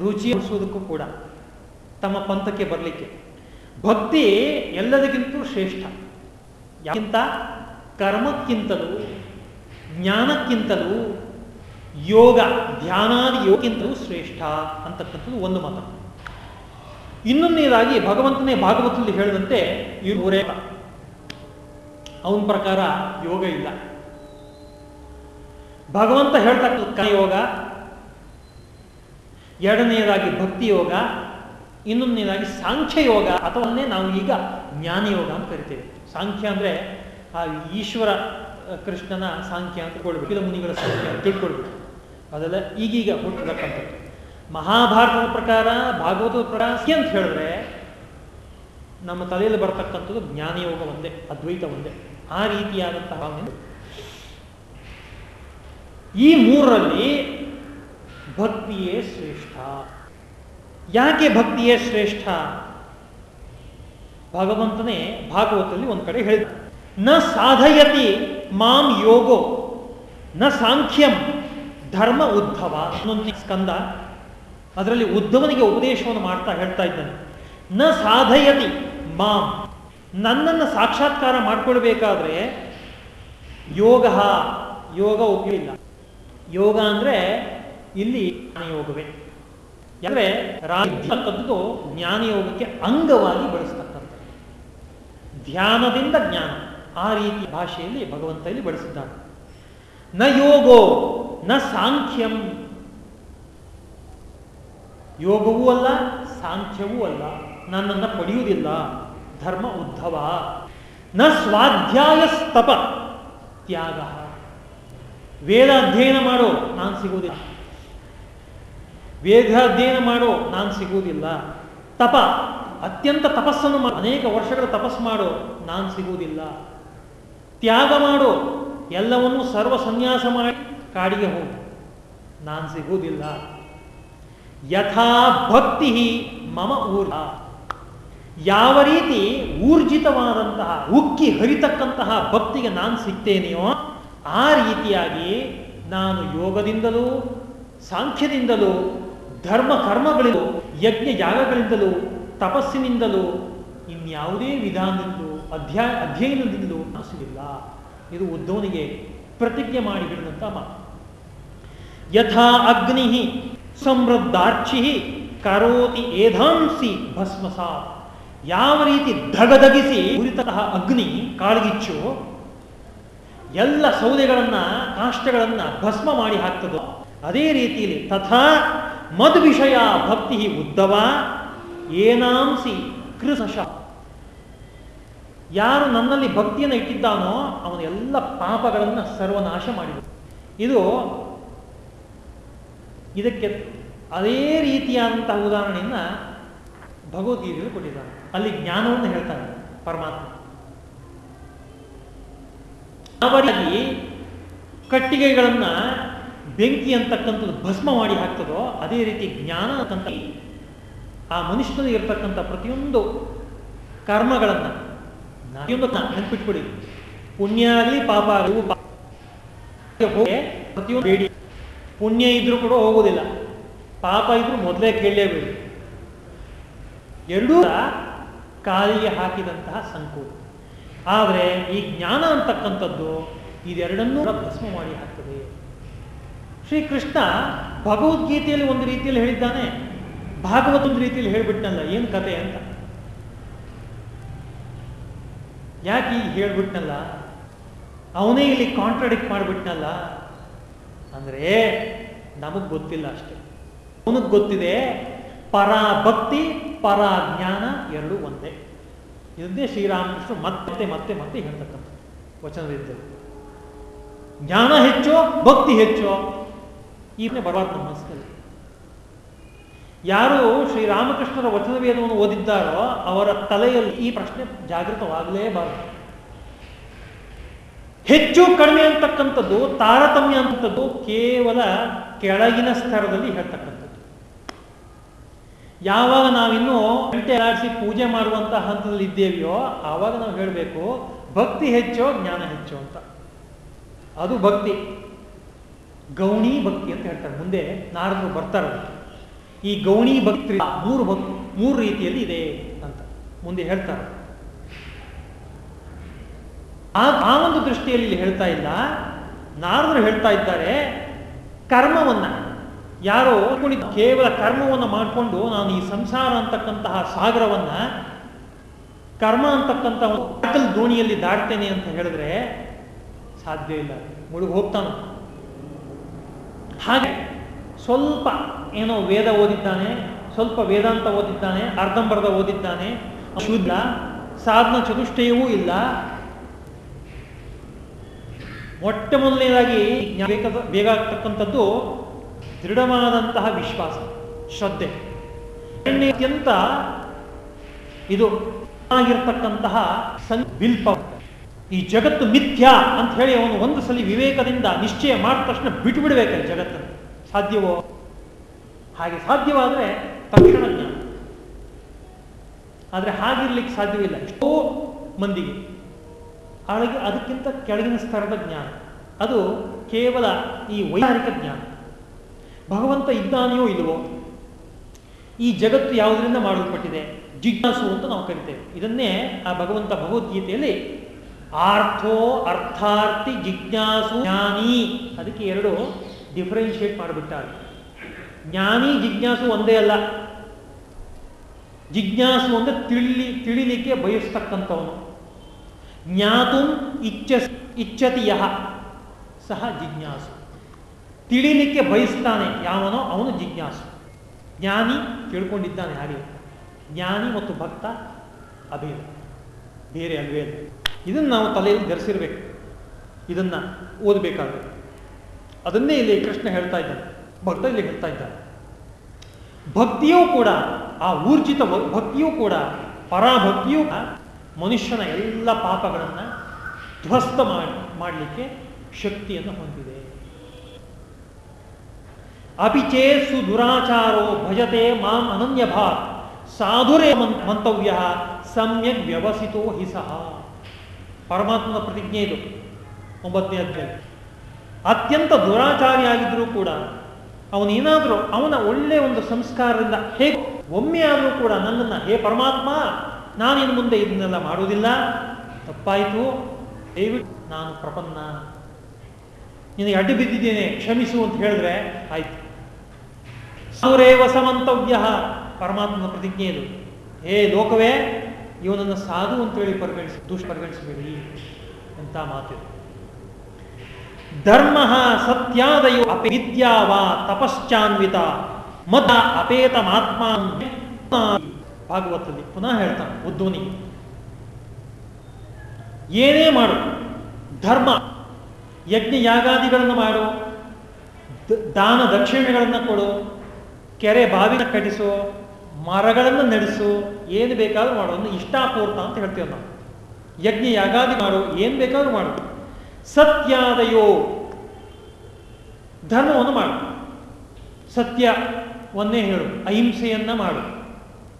ರುಚಿ ಉಳಿಸೋದಕ್ಕೂ ಕೂಡ ತಮ್ಮ ಪಂಥಕ್ಕೆ ಬರಲಿಕ್ಕೆ. ಭಕ್ತಿ ಎಲ್ಲದಕ್ಕಿಂತಲೂ ಶ್ರೇಷ್ಠ. ಯಾಕಿಂತ? ಕರ್ಮಕ್ಕಿಂತಲೂ, ಜ್ಞಾನಕ್ಕಿಂತಲೂ, ಯೋಗ, ಧ್ಯಾನಾದಿ ಯೋಗಕ್ಕಿಂತಲೂ ಶ್ರೇಷ್ಠ ಅಂತಕ್ಕಂಥದ್ದು ಒಂದು ಮತ. ಇನ್ನೊಂದನೇದಾಗಿ ಭಗವಂತನೇ ಭಾಗವತದಲ್ಲಿ ಹೇಳಿದಂತೆ ಇವರು ಅವನ ಪ್ರಕಾರ ಯೋಗ ಇಲ್ಲ. ಭಗವಂತ ಹೇಳ್ತಕ್ಕ ಯೋಗ ಎರಡನೆಯದಾಗಿ ಭಕ್ತಿ ಯೋಗ, ಇನ್ನೊಂದನೇದಾಗಿ ಸಾಂಖ್ಯ ಯೋಗ ಅಥವನ್ನೇ ನಾವು ಈಗ ಜ್ಞಾನ ಯೋಗ ಅಂತ ಕರಿತೇವೆ. ಸಾಂಖ್ಯ ಅಂದರೆ, ಆ ಈಶ್ವರ ಕೃಷ್ಣನ ಸಾಂಖ್ಯ ಅಂತ ತಿಳ್ಕೊಳ್ಬೇಕು. ಮುನಿಗಳ ಸಾಂಖ್ಯ ಅಂತ ತಿಳ್ಕೊಳ್ಬೇಕು. ಅದೆಲ್ಲ ಈಗೀಗ ಹುಟ್ಟಿರ್ತಕ್ಕಂಥದ್ದು. ಮಹಾಭಾರತದ ಪ್ರಕಾರ, ಭಾಗವತದ ಪ್ರಕಾರ ಅಂತ ಹೇಳಿದ್ರೆ, ನಮ್ಮ ತಲೆಯಲ್ಲಿ ಬರ್ತಕ್ಕಂಥದ್ದು ಜ್ಞಾನಯೋಗ ಒಂದೇ, ಅದ್ವೈತ ಒಂದೇ. ಆ ರೀತಿಯಾದಂತಹ ಈ ಮೂರರಲ್ಲಿ ಭಕ್ತಿಯೇ ಶ್ರೇಷ್ಠ. ಯಾಕೆ ಭಕ್ತಿಯೇ ಶ್ರೇಷ್ಠ? ಭಗವಂತನೇ ಭಾಗವತದಲ್ಲಿ ಒಂದು ಕಡೆ ಹೇಳಿದ ನ ಸಾಧಯತಿ ಮಾಂ ಯೋಗೋ, ನ ಸಾಂಖ್ಯಂ ಧರ್ಮ ಉದ್ಧವ ಸ್ಕಂದ. ಅದರಲ್ಲಿ ಉದ್ಧವನಿಗೆ ಉಪದೇಶವನ್ನು ಮಾಡ್ತಾ ಹೇಳ್ತಾ ಇದ್ದಾನೆ. ನ ಸಾಧಯತಿ ಮಾಂ, ನನ್ನನ್ನು ಸಾಕ್ಷಾತ್ಕಾರ ಮಾಡ್ಕೊಳ್ಬೇಕಾದ್ರೆ ಯೋಗ ಯೋಗ ಉಪಯೋಗ ಯೋಗ ಅಂದ್ರೆ ಇಲ್ಲಿ ಯೋಗವೇ ಯಾಕಂದ್ರೆ ಜ್ಞಾನ ಜ್ಞಾನಯೋಗಕ್ಕೆ ಅಂಗವಾಗಿ ಬಳಸ್ತಕ್ಕಂಥ ಧ್ಯಾನದಿಂದ ಜ್ಞಾನ. ಆ ರೀತಿ ಭಾಷೆಯಲ್ಲಿ ಭಗವಂತ ಇಲ್ಲಿ ಬಳಸಿದ್ದಾನೆ ನ ಯೋಗೋ, ನ ಸಾಂಖ್ಯಂ. ಯೋಗವೂ ಅಲ್ಲ, ಸಾಂಖ್ಯವೂ ಅಲ್ಲ. ನನ್ನನ್ನು ಪಡೆಯುವುದಿಲ್ಲ. ಧರ್ಮ ಉದ್ಧವ. ನ ಸ್ವಾಧ್ಯಾಯ ಸ್ತಪ ತ್ಯಾಗ. ವೇದ ಅಧ್ಯಯನ ಮಾಡೋ, ನಾನು ಸಿಗುವುದಿಲ್ಲ. ವೇದ ಅಧ್ಯಯನ ಮಾಡೋ, ನಾನು ಸಿಗುವುದಿಲ್ಲ. ತಪ, ಅತ್ಯಂತ ತಪಸ್ಸನ್ನು ಅನೇಕ ವರ್ಷಗಳ ತಪಸ್ಸು ಮಾಡೋ, ನಾನು ಸಿಗುವುದಿಲ್ಲ. ತ್ಯಾಗ ಮಾಡೋ, ಎಲ್ಲವನ್ನೂ ಸರ್ವ ಸನ್ಯಾಸ ಮಾಡಿ ಕಾಡಿಗೆ ಹೋಗು. ನಾನು ಸಿಗುವುದಿಲ್ಲ. ಯಥಾ ಭಕ್ತಿ ಮಮ ಊರ್ಜ ಯಾವ ರೀತಿ ಊರ್ಜಿತವಾದಂತಹ, ಉಕ್ಕಿ ಹರಿತಕ್ಕಂತಹ ಭಕ್ತಿಗೆ ನಾನು ಸಿಗ್ತೇನೆಯೋ ಆ ರೀತಿಯಾಗಿ ನಾನು ಯೋಗದಿಂದಲೂ, ಸಾಂಖ್ಯದಿಂದಲೂ, ಧರ್ಮ ಕರ್ಮಗಳಿಂದಲೂ, ಯಜ್ಞ ಯಾಗಗಳಿಂದಲೂ, ತಪಸ್ಸಿನಿಂದಲೂ, ಇನ್ಯಾವುದೇ ವಿಧಾನದಿಂದಲೂ, ಅಧ್ಯಾಯ, ಅಧ್ಯಯನದಿಂದಲೂ ಅನಿಸಲಿಲ್ಲ ಇದು ಉದ್ಧವನಿಗೆ ಪ್ರತಿಜ್ಞೆ ಮಾಡಿ ಹಿಡಿದಂಥ ಮಾತು. ಯಥಾ ಅಗ್ನಿ ಸಮೃದ್ಧಾರ್ಚಿ ಕರೋತಿ ಏಧಾಂಸಿ ಭಸ್ಮಸಾ ಯಾವ ರೀತಿ ಧಗಧಗಿಸಿ ಉರಿತಃ ಅಗ್ನಿ, ಕಾಳಗಿಚ್ಚು ಎಲ್ಲ ಸೌದೆಗಳನ್ನ ಕಾಷ್ಟಗಳನ್ನ ಭಸ್ಮ ಮಾಡಿ ಹಾಕ್ತದೋ ಅದೇ ರೀತಿಯಲ್ಲಿ ತಥಾ ಮದ್ ವಿಷಯ ಭಕ್ತಿ ಉದ್ದವ ಏನಾಂಸಿ ಕೃಸಶ. ಯಾರು ನನ್ನಲ್ಲಿ ಭಕ್ತಿಯನ್ನು ಇಟ್ಟಿದ್ದಾನೋ ಅವನ ಎಲ್ಲ ಪಾಪಗಳನ್ನು ಸರ್ವನಾಶ ಮಾಡಿದ ಇದು ಇದಕ್ಕೆ ಅದೇ ರೀತಿಯಾದಂತಹ ಉದಾಹರಣೆಯನ್ನ ಭಗವದ್ಗೀತೆಯಲ್ಲಿ ಕೊಟ್ಟಿದ್ದಾನೆ ಅಲ್ಲಿ ಜ್ಞಾನವನ್ನು ಹೇಳ್ತಾನೆ ಪರಮಾತ್ಮ. ಅವರಿಗೆ ಕಟ್ಟಿಗೆಗಳನ್ನ ಬೆಂಕಿ ಅಂತಕ್ಕಂಥದ್ದು ಭಸ್ಮ ಮಾಡಿ ಹಾಕ್ತದೋ ಅದೇ ರೀತಿ ಜ್ಞಾನ ಅಂತಂತ ಆ ಮನುಷ್ಯನಲ್ಲಿ ಇರತಕ್ಕಂಥ ಪ್ರತಿಯೊಂದು ಕರ್ಮಗಳನ್ನು ಪ್ರತಿಯೊಂದು ನೆನ್ಪಿಟ್ಬಿಡಿ ಪುಣ್ಯ ಆಗಲಿ ಪಾಪ ಆಗಲಿ ಪ್ರತಿಯೊಂದು ಬೇಡಿ. ಪುಣ್ಯ ಇದ್ರೂ ಕೂಡ ಹೋಗೋದಿಲ್ಲ ಪಾಪ ಇದ್ರೂ ಮೊದಲೇ ಕೇಳಲೇಬೇಡಿ ಎರಡೂ ಕಾಲಿಗೆ ಹಾಕಿದಂತಹ ಸಂಕೋಚ. ಆದರೆ ಈ ಜ್ಞಾನ ಅಂತಕ್ಕಂಥದ್ದು ಇದೆರಡನ್ನೂ ಭಸ್ಮ ಮಾಡಿ ಹಾಕ್ತದೆ. ಶ್ರೀಕೃಷ್ಣ ಭಗವದ್ಗೀತೆಯಲ್ಲಿ ಒಂದು ರೀತಿಯಲ್ಲಿ ಹೇಳಿದ್ದಾನೆ. ಭಾಗವತ ಒಂದು ರೀತಿಯಲ್ಲಿ ಹೇಳ್ಬಿಟ್ನಲ್ಲ ಏನು ಕತೆ ಅಂತ. ಯಾಕೆ ಈಗ ಹೇಳ್ಬಿಟ್ನಲ್ಲ ಅವನೇ ಇಲ್ಲಿ ಕಾಂಟ್ರಾಡಿಕ್ಟ್ ಮಾಡಿಬಿಟ್ನಲ್ಲ ಅಂದರೆ ನಮಗೆ ಗೊತ್ತಿಲ್ಲ ಅಷ್ಟೆ. ಅವನಿಗೆ ಗೊತ್ತಿದೆ, ಪರಾಭಕ್ತಿ ಭಕ್ತಿ ಪರ ಜ್ಞಾನ ಎರಡು ಒಂದೇ. ಇದನ್ನೇ ಶ್ರೀರಾಮಕೃಷ್ಣ ಮತ್ತೆ ಮತ್ತೆ ಮತ್ತೆ ಹೇಳ್ತಕ್ಕಂಥ ವಚನದಿದ್ದರು ಜ್ಞಾನ ಹೆಚ್ಚೋ, ಭಕ್ತಿ ಹೆಚ್ಚೋ ಈಗಲೇ ಬರಬಾರ್ದು ನಮ್ಮ ಯಾರು ಶ್ರೀರಾಮಕೃಷ್ಣರ ವಚನ ವೇದವನ್ನು ಓದಿದ್ದಾರೋ ಅವರ ತಲೆಯಲ್ಲಿ ಈ ಪ್ರಶ್ನೆ ಜಾಗೃತವಾಗಲೇಬಾರದು. ಹೆಚ್ಚು ಕಡಿಮೆ ಅಂತಕ್ಕಂಥದ್ದು, ತಾರತಮ್ಯ ಅಂತದ್ದು ಕೇವಲ ಕೆಳಗಿನ ಸ್ತರದಲ್ಲಿ ಹೇಳ್ತಕ್ಕಂಥದ್ದು. ಯಾವಾಗ ನಾವಿನ್ನೂ ಗಂಟೆ ಆಡಿಸಿ ಪೂಜೆ ಮಾಡುವಂತಹ ಹಂತದಲ್ಲಿ ಇದ್ದೇವೆಯೋ, ಆವಾಗ ನಾವು ಹೇಳಬೇಕು, ಭಕ್ತಿ ಹೆಚ್ಚೋ, ಜ್ಞಾನ ಹೆಚ್ಚೋ ಅಂತ. ಅದು ಭಕ್ತಿ. ಗೌಣಿ ಭಕ್ತಿ ಅಂತ ಹೇಳ್ತಾರೆ. ಮುಂದೆ ನಾರದರು ಬರ್ತಾರೆ ಈ ಗೌಣಿ ಭಕ್ತಿ, ಮೂರು ಭಕ್ತಿ, ಮೂರು ರೀತಿಯಲ್ಲಿ ಇದೆ ಅಂತ ಮುಂದೆ ಹೇಳ್ತಾರೆ. ಆ ಆ ಒಂದು ದೃಷ್ಟಿಯಲ್ಲಿ ಹೇಳ್ತಾ ಇಲ್ಲ. ನಾರದರು ಹೇಳ್ತಾ ಇದ್ದಾರೆ, ಕರ್ಮವನ್ನ. ಯಾರೋ ಕುಣಿತ ಕೇವಲ ಕರ್ಮವನ್ನು ಮಾಡಿಕೊಂಡು ನಾನು ಈ ಸಂಸಾರ ಅಂತಕ್ಕಂತಹ ಸಾಗರವನ್ನ ಕರ್ಮ ಅಂತಕ್ಕಂತಹ ಅಟಲ್ ದೋಣಿಯಲ್ಲಿ ದಾಡ್ತೇನೆ ಅಂತ ಹೇಳಿದ್ರೆ ಸಾಧ್ಯ ಇಲ್ಲ. ಮುಳುಗು ಹೋಗ್ತಾನೆ. ಹಾಗೆ ಸ್ವಲ್ಪ ಏನೋ ವೇದ ಓದಿದ್ದಾನೆ, ಸ್ವಲ್ಪ ವೇದಾಂತ ಓದಿದ್ದಾನೆ, ಅರ್ಧಂಬರ್ಧ ಓದಿದ್ದಾನೆ. ಶುದ್ಧ, ಸಾಧನ ಚತುಷ್ಟಯವೂ ಇಲ್ಲ. ಮೊಟ್ಟ ಮೊದಲನೇದಾಗಿ ಬೇಗ ಬೇಕಾಗ್ತಕ್ಕಂಥದ್ದು ದೃಢವಾದಂತಹ ವಿಶ್ವಾಸ, ಶ್ರದ್ಧೆ. ಅತ್ಯಂತ ಇದು ಆಗಿರ್ತಕ್ಕಂತಹ ವಿಲ್ಪ ಈ ಜಗತ್ತು ಮಿಥ್ಯಾ ಅಂತ ಹೇಳಿ ಅವನು ಒಂದು ಸಲ ವಿವೇಕದಿಂದ ನಿಶ್ಚಯ ಮಾಡಿದ ತಕ್ಷಣ ಬಿಟ್ಟು ಜಗತ್ತನ್ನು. ಸಾಧ್ಯವೋ? ಹಾಗೆ ಸಾಧ್ಯವಾದರೆ ತಕ್ಷಣ ಜ್ಞಾನ. ಆದರೆ ಹಾಗಿರ್ಲಿಕ್ಕೆ ಸಾಧ್ಯವಿಲ್ಲ ಎಷ್ಟೋ ಮಂದಿಗೆ. ಅದಕ್ಕಿಂತ ಕೆಳಗಿನ ಸ್ತರದ ಜ್ಞಾನ. ಅದು ಕೇವಲ ಈ ವೈಚಾರಿಕ ಜ್ಞಾನ. ಭಗವಂತ ಇದ್ದಾನೆಯೋ ಇಲ್ಲವೋ? ಈ ಜಗತ್ತು ಯಾವುದರಿಂದ ಮಾಡಲ್ಪಟ್ಟಿದೆ? ಜಿಜ್ಞಾಸು ಅಂತ ನಾವು ಕರಿತೇವೆ. ಇದನ್ನೇ ಆ ಭಗವಂತ ಭಗವದ್ಗೀತೆಯಲ್ಲಿ ಆರ್ಥೋ ಅರ್ಥಾರ್ಥಿ ಜಿಜ್ಞಾಸು ಜ್ಞಾನಿ ಅದಕ್ಕೆ ಎರಡು ಡಿಫ್ರೆನ್ಶಿಯೇಟ್ ಮಾಡಿಬಿಟ್ಟಾರೆ. ಜ್ಞಾನಿ ಜಿಜ್ಞಾಸು ಒಂದೇ ಅಲ್ಲ. ಜಿಜ್ಞಾಸು ಅಂದರೆ ತಿಳಿ ತಿಳಿಲಿಕ್ಕೆ ಬಯಸ್ತಕ್ಕಂಥವನು. ಜ್ಞಾತು ಇಚ್ಛ ಇಚ್ಛತಿ ಯಹ. ಸಹ ಜಿಜ್ಞಾಸು. ತಿಳಿಲಿಕ್ಕೆ ಬಯಸ್ತಾನೆ ಯಾವನೋ ಅವನು ಜಿಜ್ಞಾಸು. ಜ್ಞಾನಿ ತಿಳ್ಕೊಂಡಿದ್ದಾನೆ ಹಾಗೆ. ಜ್ಞಾನಿ ಮತ್ತು ಭಕ್ತ ಅಭೇದ. ಬೇರೆ ಅಲ್ವೇ ಅಲ್ಲ. ಇದನ್ನು ನಾವು ತಲೆಯಲ್ಲಿ ಧರಿಸಿರ್ಬೇಕು. ಇದನ್ನು ಓದಬೇಕಾದ್ರೆ ಅದನ್ನೇ ಇಲ್ಲಿ ಕೃಷ್ಣ ಹೇಳ್ತಾ ಇದ್ದಾನೆ. ಭಕ್ತ ಇಲ್ಲಿ ಹೇಳ್ತಾ ಇದ್ದಾನೆ. ಭಕ್ತಿಯೂ ಕೂಡ ಆ ಊರ್ಜಿತ ಭಕ್ತಿಯೂ ಕೂಡ ಪರಾಭಕ್ತಿಯೂ ಮನುಷ್ಯನ ಎಲ್ಲ ಪಾಪಗಳನ್ನು ಧ್ವಸ್ತ ಮಾಡಿ, ಮಾಡಲಿಕ್ಕೆ ಶಕ್ತಿಯನ್ನು ಹೊಂದಿದೆ. ಅಪಿಚೇ ಸುದುರಾಚಾರೋ ಭಜತೆ ಮಾಂ ಅನನ್ಯಭಾ ಸಾಧುರೇ ಮಂತವ್ಯ, ಸಮ್ಯಕ್ ವ್ಯವಸಿತೋ ಹಿ ಸಹ. ಪರಮಾತ್ಮನ ಪ್ರತಿಜ್ಞೆ ಇದು. ಒಂಬತ್ತನೇ ಅಧ್ಯಾಯ. ಅತ್ಯಂತ ದುರಾಚಾರಿಯಾಗಿದ್ದರೂ ಕೂಡ ಅವನೇನಾದರೂ ಅವನ ಒಳ್ಳೆಯ ಒಂದು ಸಂಸ್ಕಾರದಿಂದ ಹೇಗೆ ಒಮ್ಮೆ ಆದರೂ ಕೂಡ ನನ್ನನ್ನು, ಹೇ ಪರಮಾತ್ಮ ನಾನಿನ್ನು ಮುಂದೆ ಇದನ್ನೆಲ್ಲ ಮಾಡುವುದಿಲ್ಲ? ತಪ್ಪಾಯಿತು. ದಯವಿಟ್ಟು ನಾನು ಪ್ರಪನ್ನ. ನಿನಗೆ ಅಡ್ಡು ಬಿದ್ದಿದ್ದೇನೆ, ಕ್ಷಮಿಸು ಅಂತ ಹೇಳಿದ್ರೆ ಆಯ್ತು. ಸೌರೇ ವಸಮಂತವ್ಯಹ ಪರಮಾತ್ಮನ ಪ್ರತಿಜ್ಞೆ ಇದು. ಹೇ ಲೋಕವೇ ಇವನನ್ನು ಸಾಧು ಅಂತೇಳಿ ಪರಿಗಣಿಸಿ ದುಷ್ಟ ಪರಿಗಣಿಸಬೇಡಿ ಅಂತ ಮಾತಿದೆ ಧರ್ಮ ಸತ್ಯಾದಯೋ ಅಪಿ ವಾ ಮತ ಅಪೇತ ಮಾತ್ಮ ಭಾಗವತದಲ್ಲಿ ಪುನಃ ಹೇಳ್ತಾನೆ ಉದ್ದೋನಿ ಏನೇ ಮಾಡು, ಧರ್ಮ ಯಜ್ಞ ಯಾಗಾದಿಗಳನ್ನು ಮಾಡು ದಾನ ದಕ್ಷಿಣೆಗಳನ್ನು ಕೊಡು ಕೆರೆ ಬಾವಿನ ಕಟ್ಟಿಸು, ಮರಗಳನ್ನು ನಡೆಸು, ಏನು ಬೇಕಾದ್ರೂ ಮಾಡು. ಒಂದು ಇಷ್ಟಾಪೂರ್ತ ಅಂತ ಹೇಳ್ತೇವೆ ನಾವು. ಯಜ್ಞ ಯಾಗಾದಿ ಮಾಡು, ಏನು ಬೇಕಾದ್ರೂ ಮಾಡು. ಸತ್ಯಾದಯೋ ಧರ್ಮವನ್ನು ಮಾಡು. ಸತ್ಯವನ್ನೇ ಹೇಳು. ಅಹಿಂಸೆಯನ್ನ ಮಾಡು.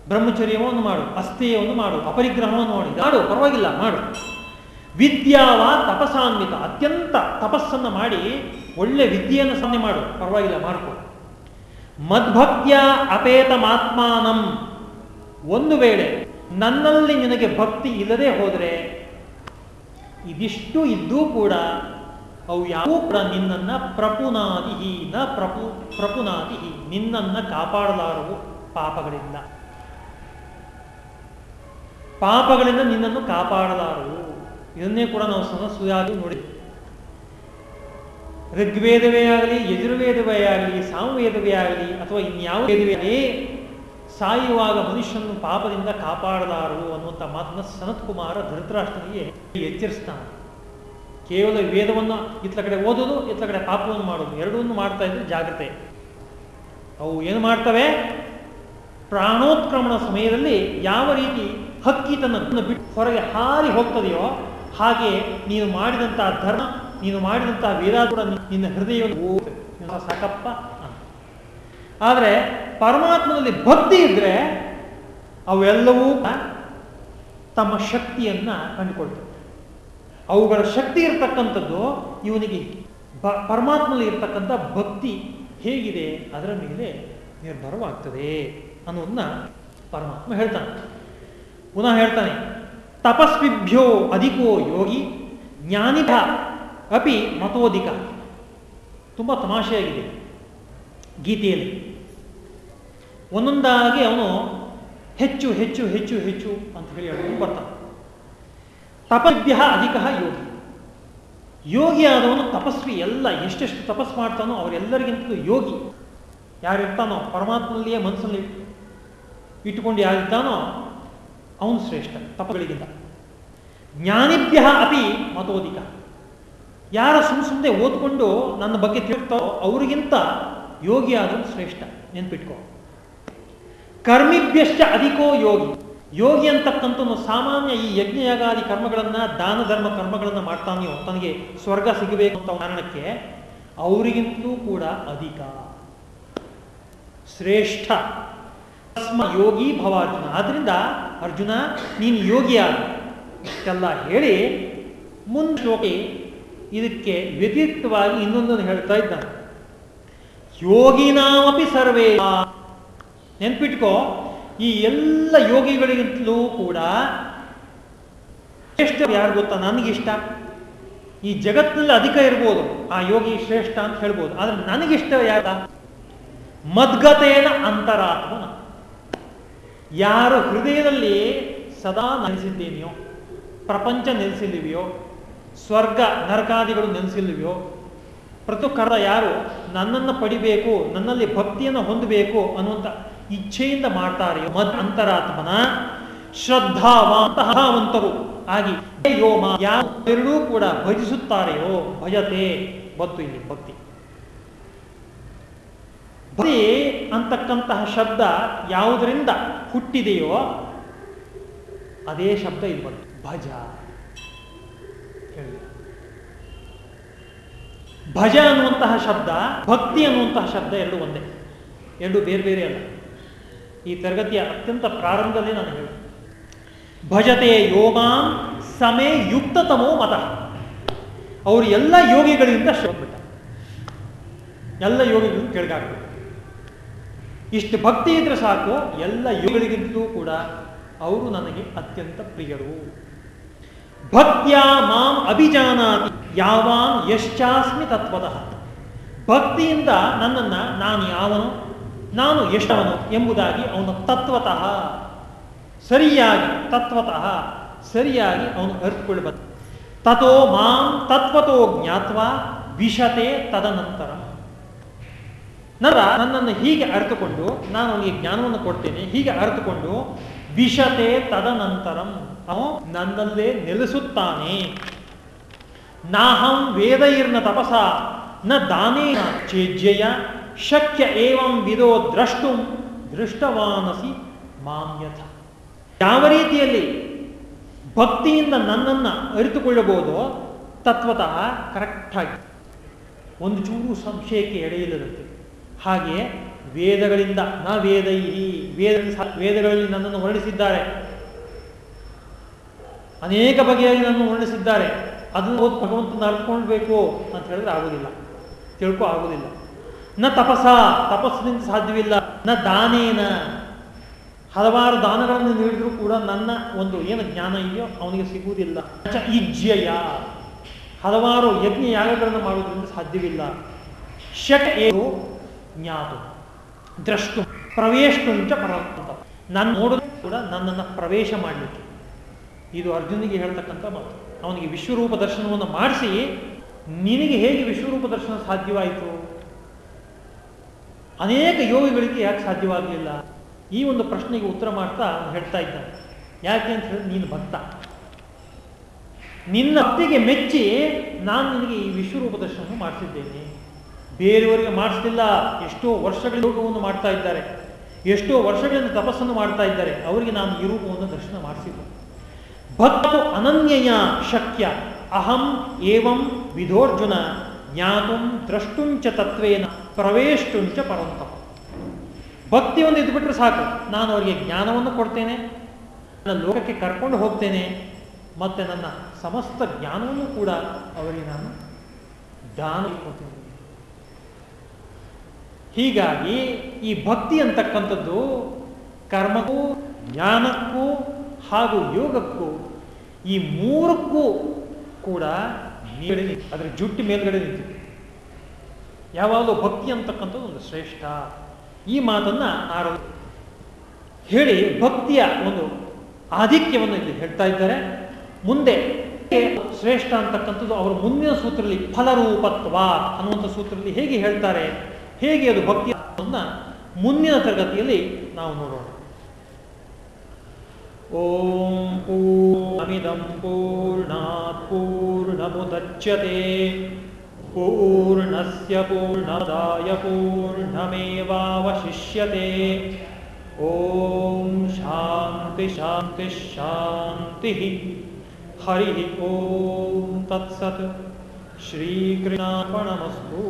ಬ್ರಹ್ಮಚರ್ಯವನ್ನು ಮಾಡು. ಅಸ್ಥೇಯವನ್ನು ಮಾಡು. ಅಪರಿಗ್ರಹವನ್ನು ಮಾಡಿ. ಮಾಡು ಪರವಾಗಿಲ್ಲ, ಮಾಡು. ವಿದ್ಯಾವ ತಪಸಾನ್ವಿತ. ಅತ್ಯಂತ ತಪಸ್ಸನ್ನು ಮಾಡಿ ಒಳ್ಳೆ ವಿದ್ಯೆಯನ್ನು ಸನ್ನೆ ಮಾಡು. ಪರವಾಗಿಲ್ಲ ಮಾಡ್ಕೊ ಮದ್ಭಕ್ತಿಯ ಅಪೇತಮಾತ್ಮಾನಂ. ಒಂದು ವೇಳೆ ನನ್ನಲ್ಲಿ ನಿನಗೆ ಭಕ್ತಿ ಇಲ್ಲದೆ ಹೋದರೆ, ಇದಿಷ್ಟು ಇದ್ದೂ ಕೂಡ ಅವು ಯಾವೂ ಕೂಡ ನಿನ್ನನ್ನ ಪ್ರಪುನಾದಿ ನ ಪ್ರಪು ಪ್ರಪುನಾದಿ ನಿನ್ನನ್ನು ಕಾಪಾಡಲಾರವು ಪಾಪಗಳಿಂದ. ಪಾಪಗಳಿಂದ ನಿನ್ನನ್ನು ಕಾಪಾಡಲಾರವು. ಇದನ್ನೇ ಕೂಡ ನಾವು ಸಹಸುಯಾಗಿ ನೋಡಿದ್ವಿ. ಋಗ್ವೇದವೇ ಆಗಲಿ, ಯಜುರ್ವೇದವೇ ಆಗಲಿ, ಸಾಮವೇದವೇ ಆಗಲಿ, ಅಥವಾ ಇನ್ಯಾವ ವೇದವೇ ಸಾಯುವಾಗ ಮನುಷ್ಯನನ್ನು ಪಾಪದಿಂದ ಕಾಪಾಡಲಾರು ಅನ್ನುವಂಥ ಮಾತನ್ನ ಸನತ್ ಕುಮಾರ ಧೃತರಾಷ್ಟ್ರನಿಗೆ ಎಚ್ಚರಿಸ್ತಾನೆ. ಕೇವಲ ವೇದವನ್ನು ಇತ್ಲ ಕಡೆ ಓದೋದು, ಇತ್ಲ ಕಡೆ ಪಾಪವನ್ನು ಮಾಡೋದು, ಎರಡನ್ನೂ ಮಾಡ್ತಾ ಇದ್ರೆ ಜಾಗ್ರತೆ. ಅವು ಏನು ಮಾಡ್ತವೆ? ಪ್ರಾಣೋತ್ಕ್ರಮಣ ಸಮಯದಲ್ಲಿ ಯಾವ ರೀತಿ ಹಕ್ಕಿ ತನ್ನ ಬಿಟ್ಟು ಹೊರಗೆ ಹಾರಿ ಹೋಗ್ತದೆಯೋ ಹಾಗೆ ನೀನು ಮಾಡಿದಂತಹ ಧರ್ಮ ನೀನು ಮಾಡಿದಂತಹ ಕೂಡ ನಿನ್ನ ಹೃದಯವನ್ನು ಸಾಕಪ್ಪ ಆದರೆ ಪರಮಾತ್ಮನಲ್ಲಿ ಭಕ್ತಿ ಇದ್ರೆ ಅವೆಲ್ಲವೂ ತಮ್ಮ ಶಕ್ತಿಯನ್ನ ಕಂಡುಕೊಳ್ತವೆ ಅವುಗಳ ಶಕ್ತಿ ಇರತಕ್ಕಂಥದ್ದು ಇವನಿಗೆ ಪರಮಾತ್ಮನಲ್ಲಿ ಇರತಕ್ಕಂಥ ಭಕ್ತಿ ಹೇಗಿದೆ ಅದರ ಮೇಲೆ ನಿರ್ಭರವಾಗ್ತದೆ ಅನ್ನೋದನ್ನ ಪರಮಾತ್ಮ ಹೇಳ್ತಾನೆ. ಪುನಃ ಹೇಳ್ತಾನೆ, ತಪಸ್ವಿಭ್ಯೋ ಅಧಿಕೋ ಯೋಗಿ ಜ್ಞಾನಿಭ ಅಪಿ ಮತೋಧಿಕ ತುಂಬ ತಮಾಷೆಯಾಗಿದೆ ಗೀತೆಯಲ್ಲಿ. ಒಂದೊಂದಾಗಿ ಅವನು ಹೆಚ್ಚು ಹೆಚ್ಚು ಹೆಚ್ಚು ಹೆಚ್ಚು ಅಂತ ಹೇಳಿ ಹೇಳ್ಕೊಂಡು ಬರ್ತಾನೆ. ತಪಸ್ಭ್ಯ ಅಧಿಕ ಯೋಗಿ. ಯೋಗಿ ಆದವನು ತಪಸ್ವಿ ಎಲ್ಲ, ಎಷ್ಟೆಷ್ಟು ತಪಸ್ ಮಾಡ್ತಾನೋ ಅವರೆಲ್ಲರಿಗಿಂತಲೂ ಯೋಗಿ. ಯಾರಿರ್ತಾನೋ ಪರಮಾತ್ಮನಲ್ಲಿಯೇ ಮನಸ್ಸಲ್ಲಿ ಇಟ್ಟುಕೊಂಡು ಯಾರಿರ್ತಾನೋ ಅವನು ಶ್ರೇಷ್ಠ ತಪಗಳಿಗಿಂತ ಜ್ಞಾನಿಭ್ಯ ಅಪಿ ಮತೋಧಿಕ ಯಾರ ಸುಮ್ ಸುಮ್ಮನೆ ಓದ್ಕೊಂಡು ನನ್ನ ಬಗ್ಗೆ ತಿಳ್ತಾರೋ ಅವರಿಗಿಂತ ಯೋಗಿ ಆದ್ರೂ ಶ್ರೇಷ್ಠ. ನೆನ್ಪಿಟ್ಕೋ. ಕರ್ಮಿಭ್ಯಶ್ಚ ಅಧಿಕೋ ಯೋಗಿ. ಯೋಗಿ ಅಂತಕ್ಕಂಥ ಸಾಮಾನ್ಯ ಈ ಯಜ್ಞಯಾಗಾದಿ ಕರ್ಮಗಳನ್ನ ದಾನ ಧರ್ಮ ಕರ್ಮಗಳನ್ನ ಮಾಡ್ತಾನೆಯೋ ತನಗೆ ಸ್ವರ್ಗ ಸಿಗಬೇಕು ಅಂತ ಕಾರಣಕ್ಕೆ ಅವರಿಗಿಂತಲೂ ಕೂಡ ಅಧಿಕ. ಶ್ರೇಷ್ಠ. ಯೋಗಿ ಭವಾರ್ಜುನ. ಆದ್ರಿಂದ ಅರ್ಜುನ, ನೀನು ಯೋಗಿಯಾದ ಇಷ್ಟೆಲ್ಲ ಹೇಳಿ ಮುಂದೆ ಇದಕ್ಕೆ ವ್ಯತಿರಿಕ್ತವಾಗಿ ಇನ್ನೊಂದನ್ನು ಹೇಳ್ತಾ ಇದ್ದಾನೆ. ಯೋಗಿನಾಮಪಿ ಸರ್ವೇ. ನೆನ್ಪಿಟ್ಕೋ, ಈ ಎಲ್ಲ ಯೋಗಿಗಳಿಗಿಂತಲೂ ಕೂಡ ಶ್ರೇಷ್ಠ ಯಾರು ಗೊತ್ತಾ? ನನಗಿಷ್ಟ. ಈ ಜಗತ್ತಿನಲ್ಲಿ ಅಧಿಕ ಇರ್ಬೋದು. ಆ ಯೋಗಿ ಶ್ರೇಷ್ಠ ಅಂತ ಹೇಳ್ಬೋದು. ಆದ್ರೆ ನನಗಿಷ್ಟ ಯಾರ? ಮದ್ಗತೇನ ಅಂತರಾತ್ಮನ ಯಾರು ಹೃದಯದಲ್ಲಿ ಸದಾ ನೆಲೆಸಿದ್ದೇನೆಯೋ, ಪ್ರಪಂಚ ನೆಲೆಸಿಲ್ಲಿವೆಯೋ ಸ್ವರ್ಗ ನರಕಾದಿಗಳು ನೆನೆಸಿಲ್ವೋ? ಪ್ರತಿ ಕರ್ತ ಯಾರು? ನನ್ನನ್ನು ಪಡಿಬೇಕು, ನನ್ನಲ್ಲಿ ಭಕ್ತಿಯನ್ನು ಹೊಂದಬೇಕು ಅನ್ನುವಂಥ ಇಚ್ಛೆಯಿಂದ ಮಾಡ್ತಾರೆಯೋ ಮದ್ ಅಂತರಾತ್ಮನ ಶ್ರದ್ಧಾವಂತಹವಂತರು ಆಗಿ ಯೋಮ ಎರಡೂ ಕೂಡ ಭಜಿಸುತ್ತಾರೆಯೋ? ಭಜತೆ ಬತ್ತು ಇಲ್ಲಿ ಭಕ್ತಿ. ಭಕ್ತಿ ಅಂತಕ್ಕಂತಹ ಶಬ್ದ ಯಾವುದರಿಂದ ಹುಟ್ಟಿದೆಯೋ, ಅದೇ ಶಬ್ದ ಇಲ್ಲಿ ಬಂತು. ಭಜ. ಭಜ ಅನ್ನುವಂತಹ ಶಬ್ದ, ಭಕ್ತಿ ಅನ್ನುವಂತಹ ಶಬ್ದ ಎರಡು ಒಂದೇ. ಎರಡು ಬೇರೆ ಬೇರೆ ಅಲ್ಲ. ಈ ತರಗತಿಯ ಅತ್ಯಂತ ಪ್ರಾರಂಭದಲ್ಲಿ ನಾನು ಹೇಳಿ ಭಜತೆ ಯೋಗಾಂ ಸಮೇ ಯುಕ್ತತಮೋ ಮತ. ಅವರು ಎಲ್ಲ ಯೋಗಿಗಳಿಂದ ಶ್ರೋಬಿಟ್ಟ ಎಲ್ಲ ಯೋಗಿಗಳು ಕೆಳಗಾಗ್ಬಿಟ್ಟು ಇಷ್ಟು ಭಕ್ತಿ ಇದ್ರೆ ಸಾಕು, ಎಲ್ಲ ಯೋಗಿಗಳಿಗಿಂತಲೂ ಕೂಡ ಅವರು ನನಗೆ ಅತ್ಯಂತ ಪ್ರಿಯರು. ಭಕ್ತಿಯ ಮಾಂ ಅಭಿಜಾನಾತಿ. ಯಾವಾನ್ ಯಶ್ಚಾಸ್ಮಿ ತತ್ವತಃ ಭಕ್ತಿಯಿಂದ ನನ್ನನ್ನು ನಾನು ಯಾವನು, ನಾನು ಎಷ್ಟವನು ಎಂಬುದಾಗಿ ಅವನು ತತ್ವತಃ. ಸರಿಯಾಗಿ ತತ್ವತಃ, ಸರಿಯಾಗಿ ಅವನು ಅರ್ಥಕೊಳ್ಬೇಕು ತಥೋ ಮಾಂ ತತ್ವತೋ ಜ್ಞಾತ್ವ ವಿಷತೆ ತದನಂತರ. ನರ ನನ್ನನ್ನು ಹೀಗೆ ಅರ್ಥಕೊಂಡು ನಾನು ಅವನಿಗೆ ಜ್ಞಾನವನ್ನು ಕೊಡ್ತೇನೆ, ಹೀಗೆ ಅರ್ಥಕೊಂಡು ವಿಷತೆ ತದನಂತರಂ. ಅವನು ನನ್ನಲ್ಲೇ ನೆಲೆಸುತ್ತಾನೆ. ನಾಹಂ ವೇದೈರ್ನ ತಪಸ, ನ ದಾನೇನ ಚೇಜ್ಯಯ ಶಕ್ಯ ಏವಂ ವಿದೋ ದ್ರಷ್ಟು ದೃಷ್ಟವಾನಸಿ ಮಾಮ್ಯಥ. ಯಾವ ರೀತಿಯಲ್ಲಿ ಭಕ್ತಿಯಿಂದ ನನ್ನನ್ನು ಅರಿತುಕೊಳ್ಳಬಹುದು ತತ್ವತಃ ಕರೆಕ್ಟಾಗಿ ಒಂದು ಚೂರು ಸಂಶಯಕ್ಕೆ ಎಡೆಯಿಲ್ಲದಂತೆ. ಹಾಗೆ ವೇದಗಳಿಂದ, ನ ವೇದೈ, ವೇದ, ವೇದಗಳಲ್ಲಿ ನನ್ನನ್ನು ವರ್ಣಿಸಿದ್ದಾರೆ ಅನೇಕ ಬಗೆಯಲ್ಲಿ ನನ್ನನ್ನು ವರ್ಣಿಸಿದ್ದಾರೆ ಅದನ್ನು ಓದಿ ಭಗವಂತನ ಅರ್ತ್ಕೊಳ್ಬೇಕು ಅಂತ ಹೇಳಿದ್ರೆ ಆಗುದಿಲ್ಲ. ತಿಳ್ಕೊ ಆಗುದಿಲ್ಲ. ನ ತಪಸ, ತಪಸ್ಸಿನಿಂದ ಸಾಧ್ಯವಿಲ್ಲ. ನ ದಾನೇನ. ಹಲವಾರು ದಾನಗಳನ್ನು ನೀಡಿದ್ರು ಕೂಡ ನನ್ನ ಒಂದು ಏನು ಜ್ಞಾನ ಇದೆಯೋ ಅವನಿಗೆ ಸಿಗುವುದಿಲ್ಲ. ಇಜ್ಜಯ. ಹಲವಾರು ಯಜ್ಞ ಯಾಗಗಳನ್ನು ಮಾಡುವುದರಿಂದ ಸಾಧ್ಯವಿಲ್ಲ. ಷಟ್ ಏನು ಜ್ಞಾತು. ದ್ರಷ್ಟು. ಪ್ರವೇಶುಂಚ ಪರವಂತ ನಾನು ನೋಡೋದು ಕೂಡ ನನ್ನನ್ನು ಪ್ರವೇಶ ಮಾಡಲಿಕ್ಕೆ. ಇದು ಅರ್ಜುನಿಗೆ ಹೇಳ್ತಕ್ಕಂಥ ಮಾತು. ಅವನಿಗೆ ವಿಶ್ವರೂಪ ದರ್ಶನವನ್ನು ಮಾಡಿಸಿ, ನಿನಗೆ ಹೇಗೆ ವಿಶ್ವರೂಪ ದರ್ಶನ ಸಾಧ್ಯವಾಯಿತು? ಅನೇಕ ಯೋಗಿಗಳಿಗೆ ಯಾಕೆ ಸಾಧ್ಯವಾಗಲಿಲ್ಲ? ಈ ಒಂದು ಪ್ರಶ್ನೆಗೆ ಉತ್ತರ ಮಾಡ್ತಾ ಹೇಳ್ತಾ ಇದ್ದಾನೆ. ಯಾಕೆ ಅಂತ ಹೇಳಿ ನೀನು ಭಕ್ತ. ನಿನ್ನ ಮೆಚ್ಚಿ ನಾನು ನಿನಗೆ ಈ ವಿಶ್ವರೂಪ ದರ್ಶನವನ್ನು ಮಾಡಿಸಿದ್ದೇನೆ. ಬೇರೆಯವರಿಗೆ ಮಾಡಿಸ್ತಿಲ್ಲ ಎಷ್ಟೋ ವರ್ಷಗಳ ಯೋಗವನ್ನು ಮಾಡ್ತಾ ಇದ್ದಾರೆ. ಎಷ್ಟೋ ವರ್ಷಗಳಿಂದ ತಪಸ್ಸನ್ನು ಮಾಡ್ತಾ ಇದ್ದಾರೆ. ಅವರಿಗೆ ನಾನು ಈ ರೂಪವನ್ನು ದರ್ಶನ ಮಾಡಿಸಿದ್ದೆ. ಭಕ್ತು ಅನನ್ಯಯ ಶಕ್ಯ ಅಹಂ ಏವಂ ವಿಧೋರ್ಜುನ ಜ್ಞಾತುಂ ದ್ರಷ್ಟುಂಚ ತತ್ವೇನ ಪ್ರವೇಷ್ಟುಂಚ ಪರಂತಪ ಭಕ್ತಿ ಒಂದು ಇದ್ಬಿಟ್ರೆ ಸಾಕು. ನಾನು ಅವರಿಗೆ ಜ್ಞಾನವನ್ನು ಕೊಡ್ತೇನೆ, ನನ್ನ ಲೋಕಕ್ಕೆ ಕರ್ಕೊಂಡು ಹೋಗ್ತೇನೆ, ಮತ್ತು ನನ್ನ ಸಮಸ್ತ ಜ್ಞಾನವನ್ನು ಕೂಡ ಅವರಿಗೆ ನಾನು ದಾನ ಕೊಡ್ತೇನೆ. ಹೀಗಾಗಿ ಈ ಭಕ್ತಿ ಅಂತಕ್ಕಂಥದ್ದು ಕರ್ಮಕ್ಕೂ ಜ್ಞಾನಕ್ಕೂ ಹಾಗೂ ಯೋಗಕ್ಕೂ ಈ ಮೂರಕ್ಕೂ ಕೂಡ ಮೇಲ್ಗಡೆ ನಿಂತು ಅದರ ಜುಟ್ಟಿ ಮೇಲ್ಗಡೆ ನಿಂತಿದೆ. ಯಾವಾಗಲೂ ಭಕ್ತಿ ಅಂತಕ್ಕಂಥದ್ದು ಒಂದು ಶ್ರೇಷ್ಠ. ಈ ಮಾತನ್ನ ಆರ ಹೇಳಿ ಭಕ್ತಿಯ ಒಂದು ಆಧಿಕ್ಯವನ್ನು ಇಲ್ಲಿ ಹೇಳ್ತಾ ಇದ್ದಾರೆ. ಮುಂದೆ ಶ್ರೇಷ್ಠ ಅಂತಕ್ಕಂಥದ್ದು ಅವರು ಮುಂದಿನ ಸೂತ್ರದಲ್ಲಿ ಫಲರೂಪತ್ವ ಅನ್ನುವಂಥ ಸೂತ್ರದಲ್ಲಿ ಹೇಗೆ ಹೇಳ್ತಾರೆ, ಹೇಗೆ ಅದು ಭಕ್ತಿ ಮುಂದಿನ ತರಗತಿಯಲ್ಲಿ ನಾವು ನೋಡೋಣ. ॐ पूर्णमिदं पूर्णात् पूर्णमुदच्यते। पूर्णस्य पूर्णदाय पूर्णमेवावशिष्यते। ॐ शान्तिशान्तिशान्तिः हरिः ॐ तत्सत्। श्रीकृष्णापणमस्तु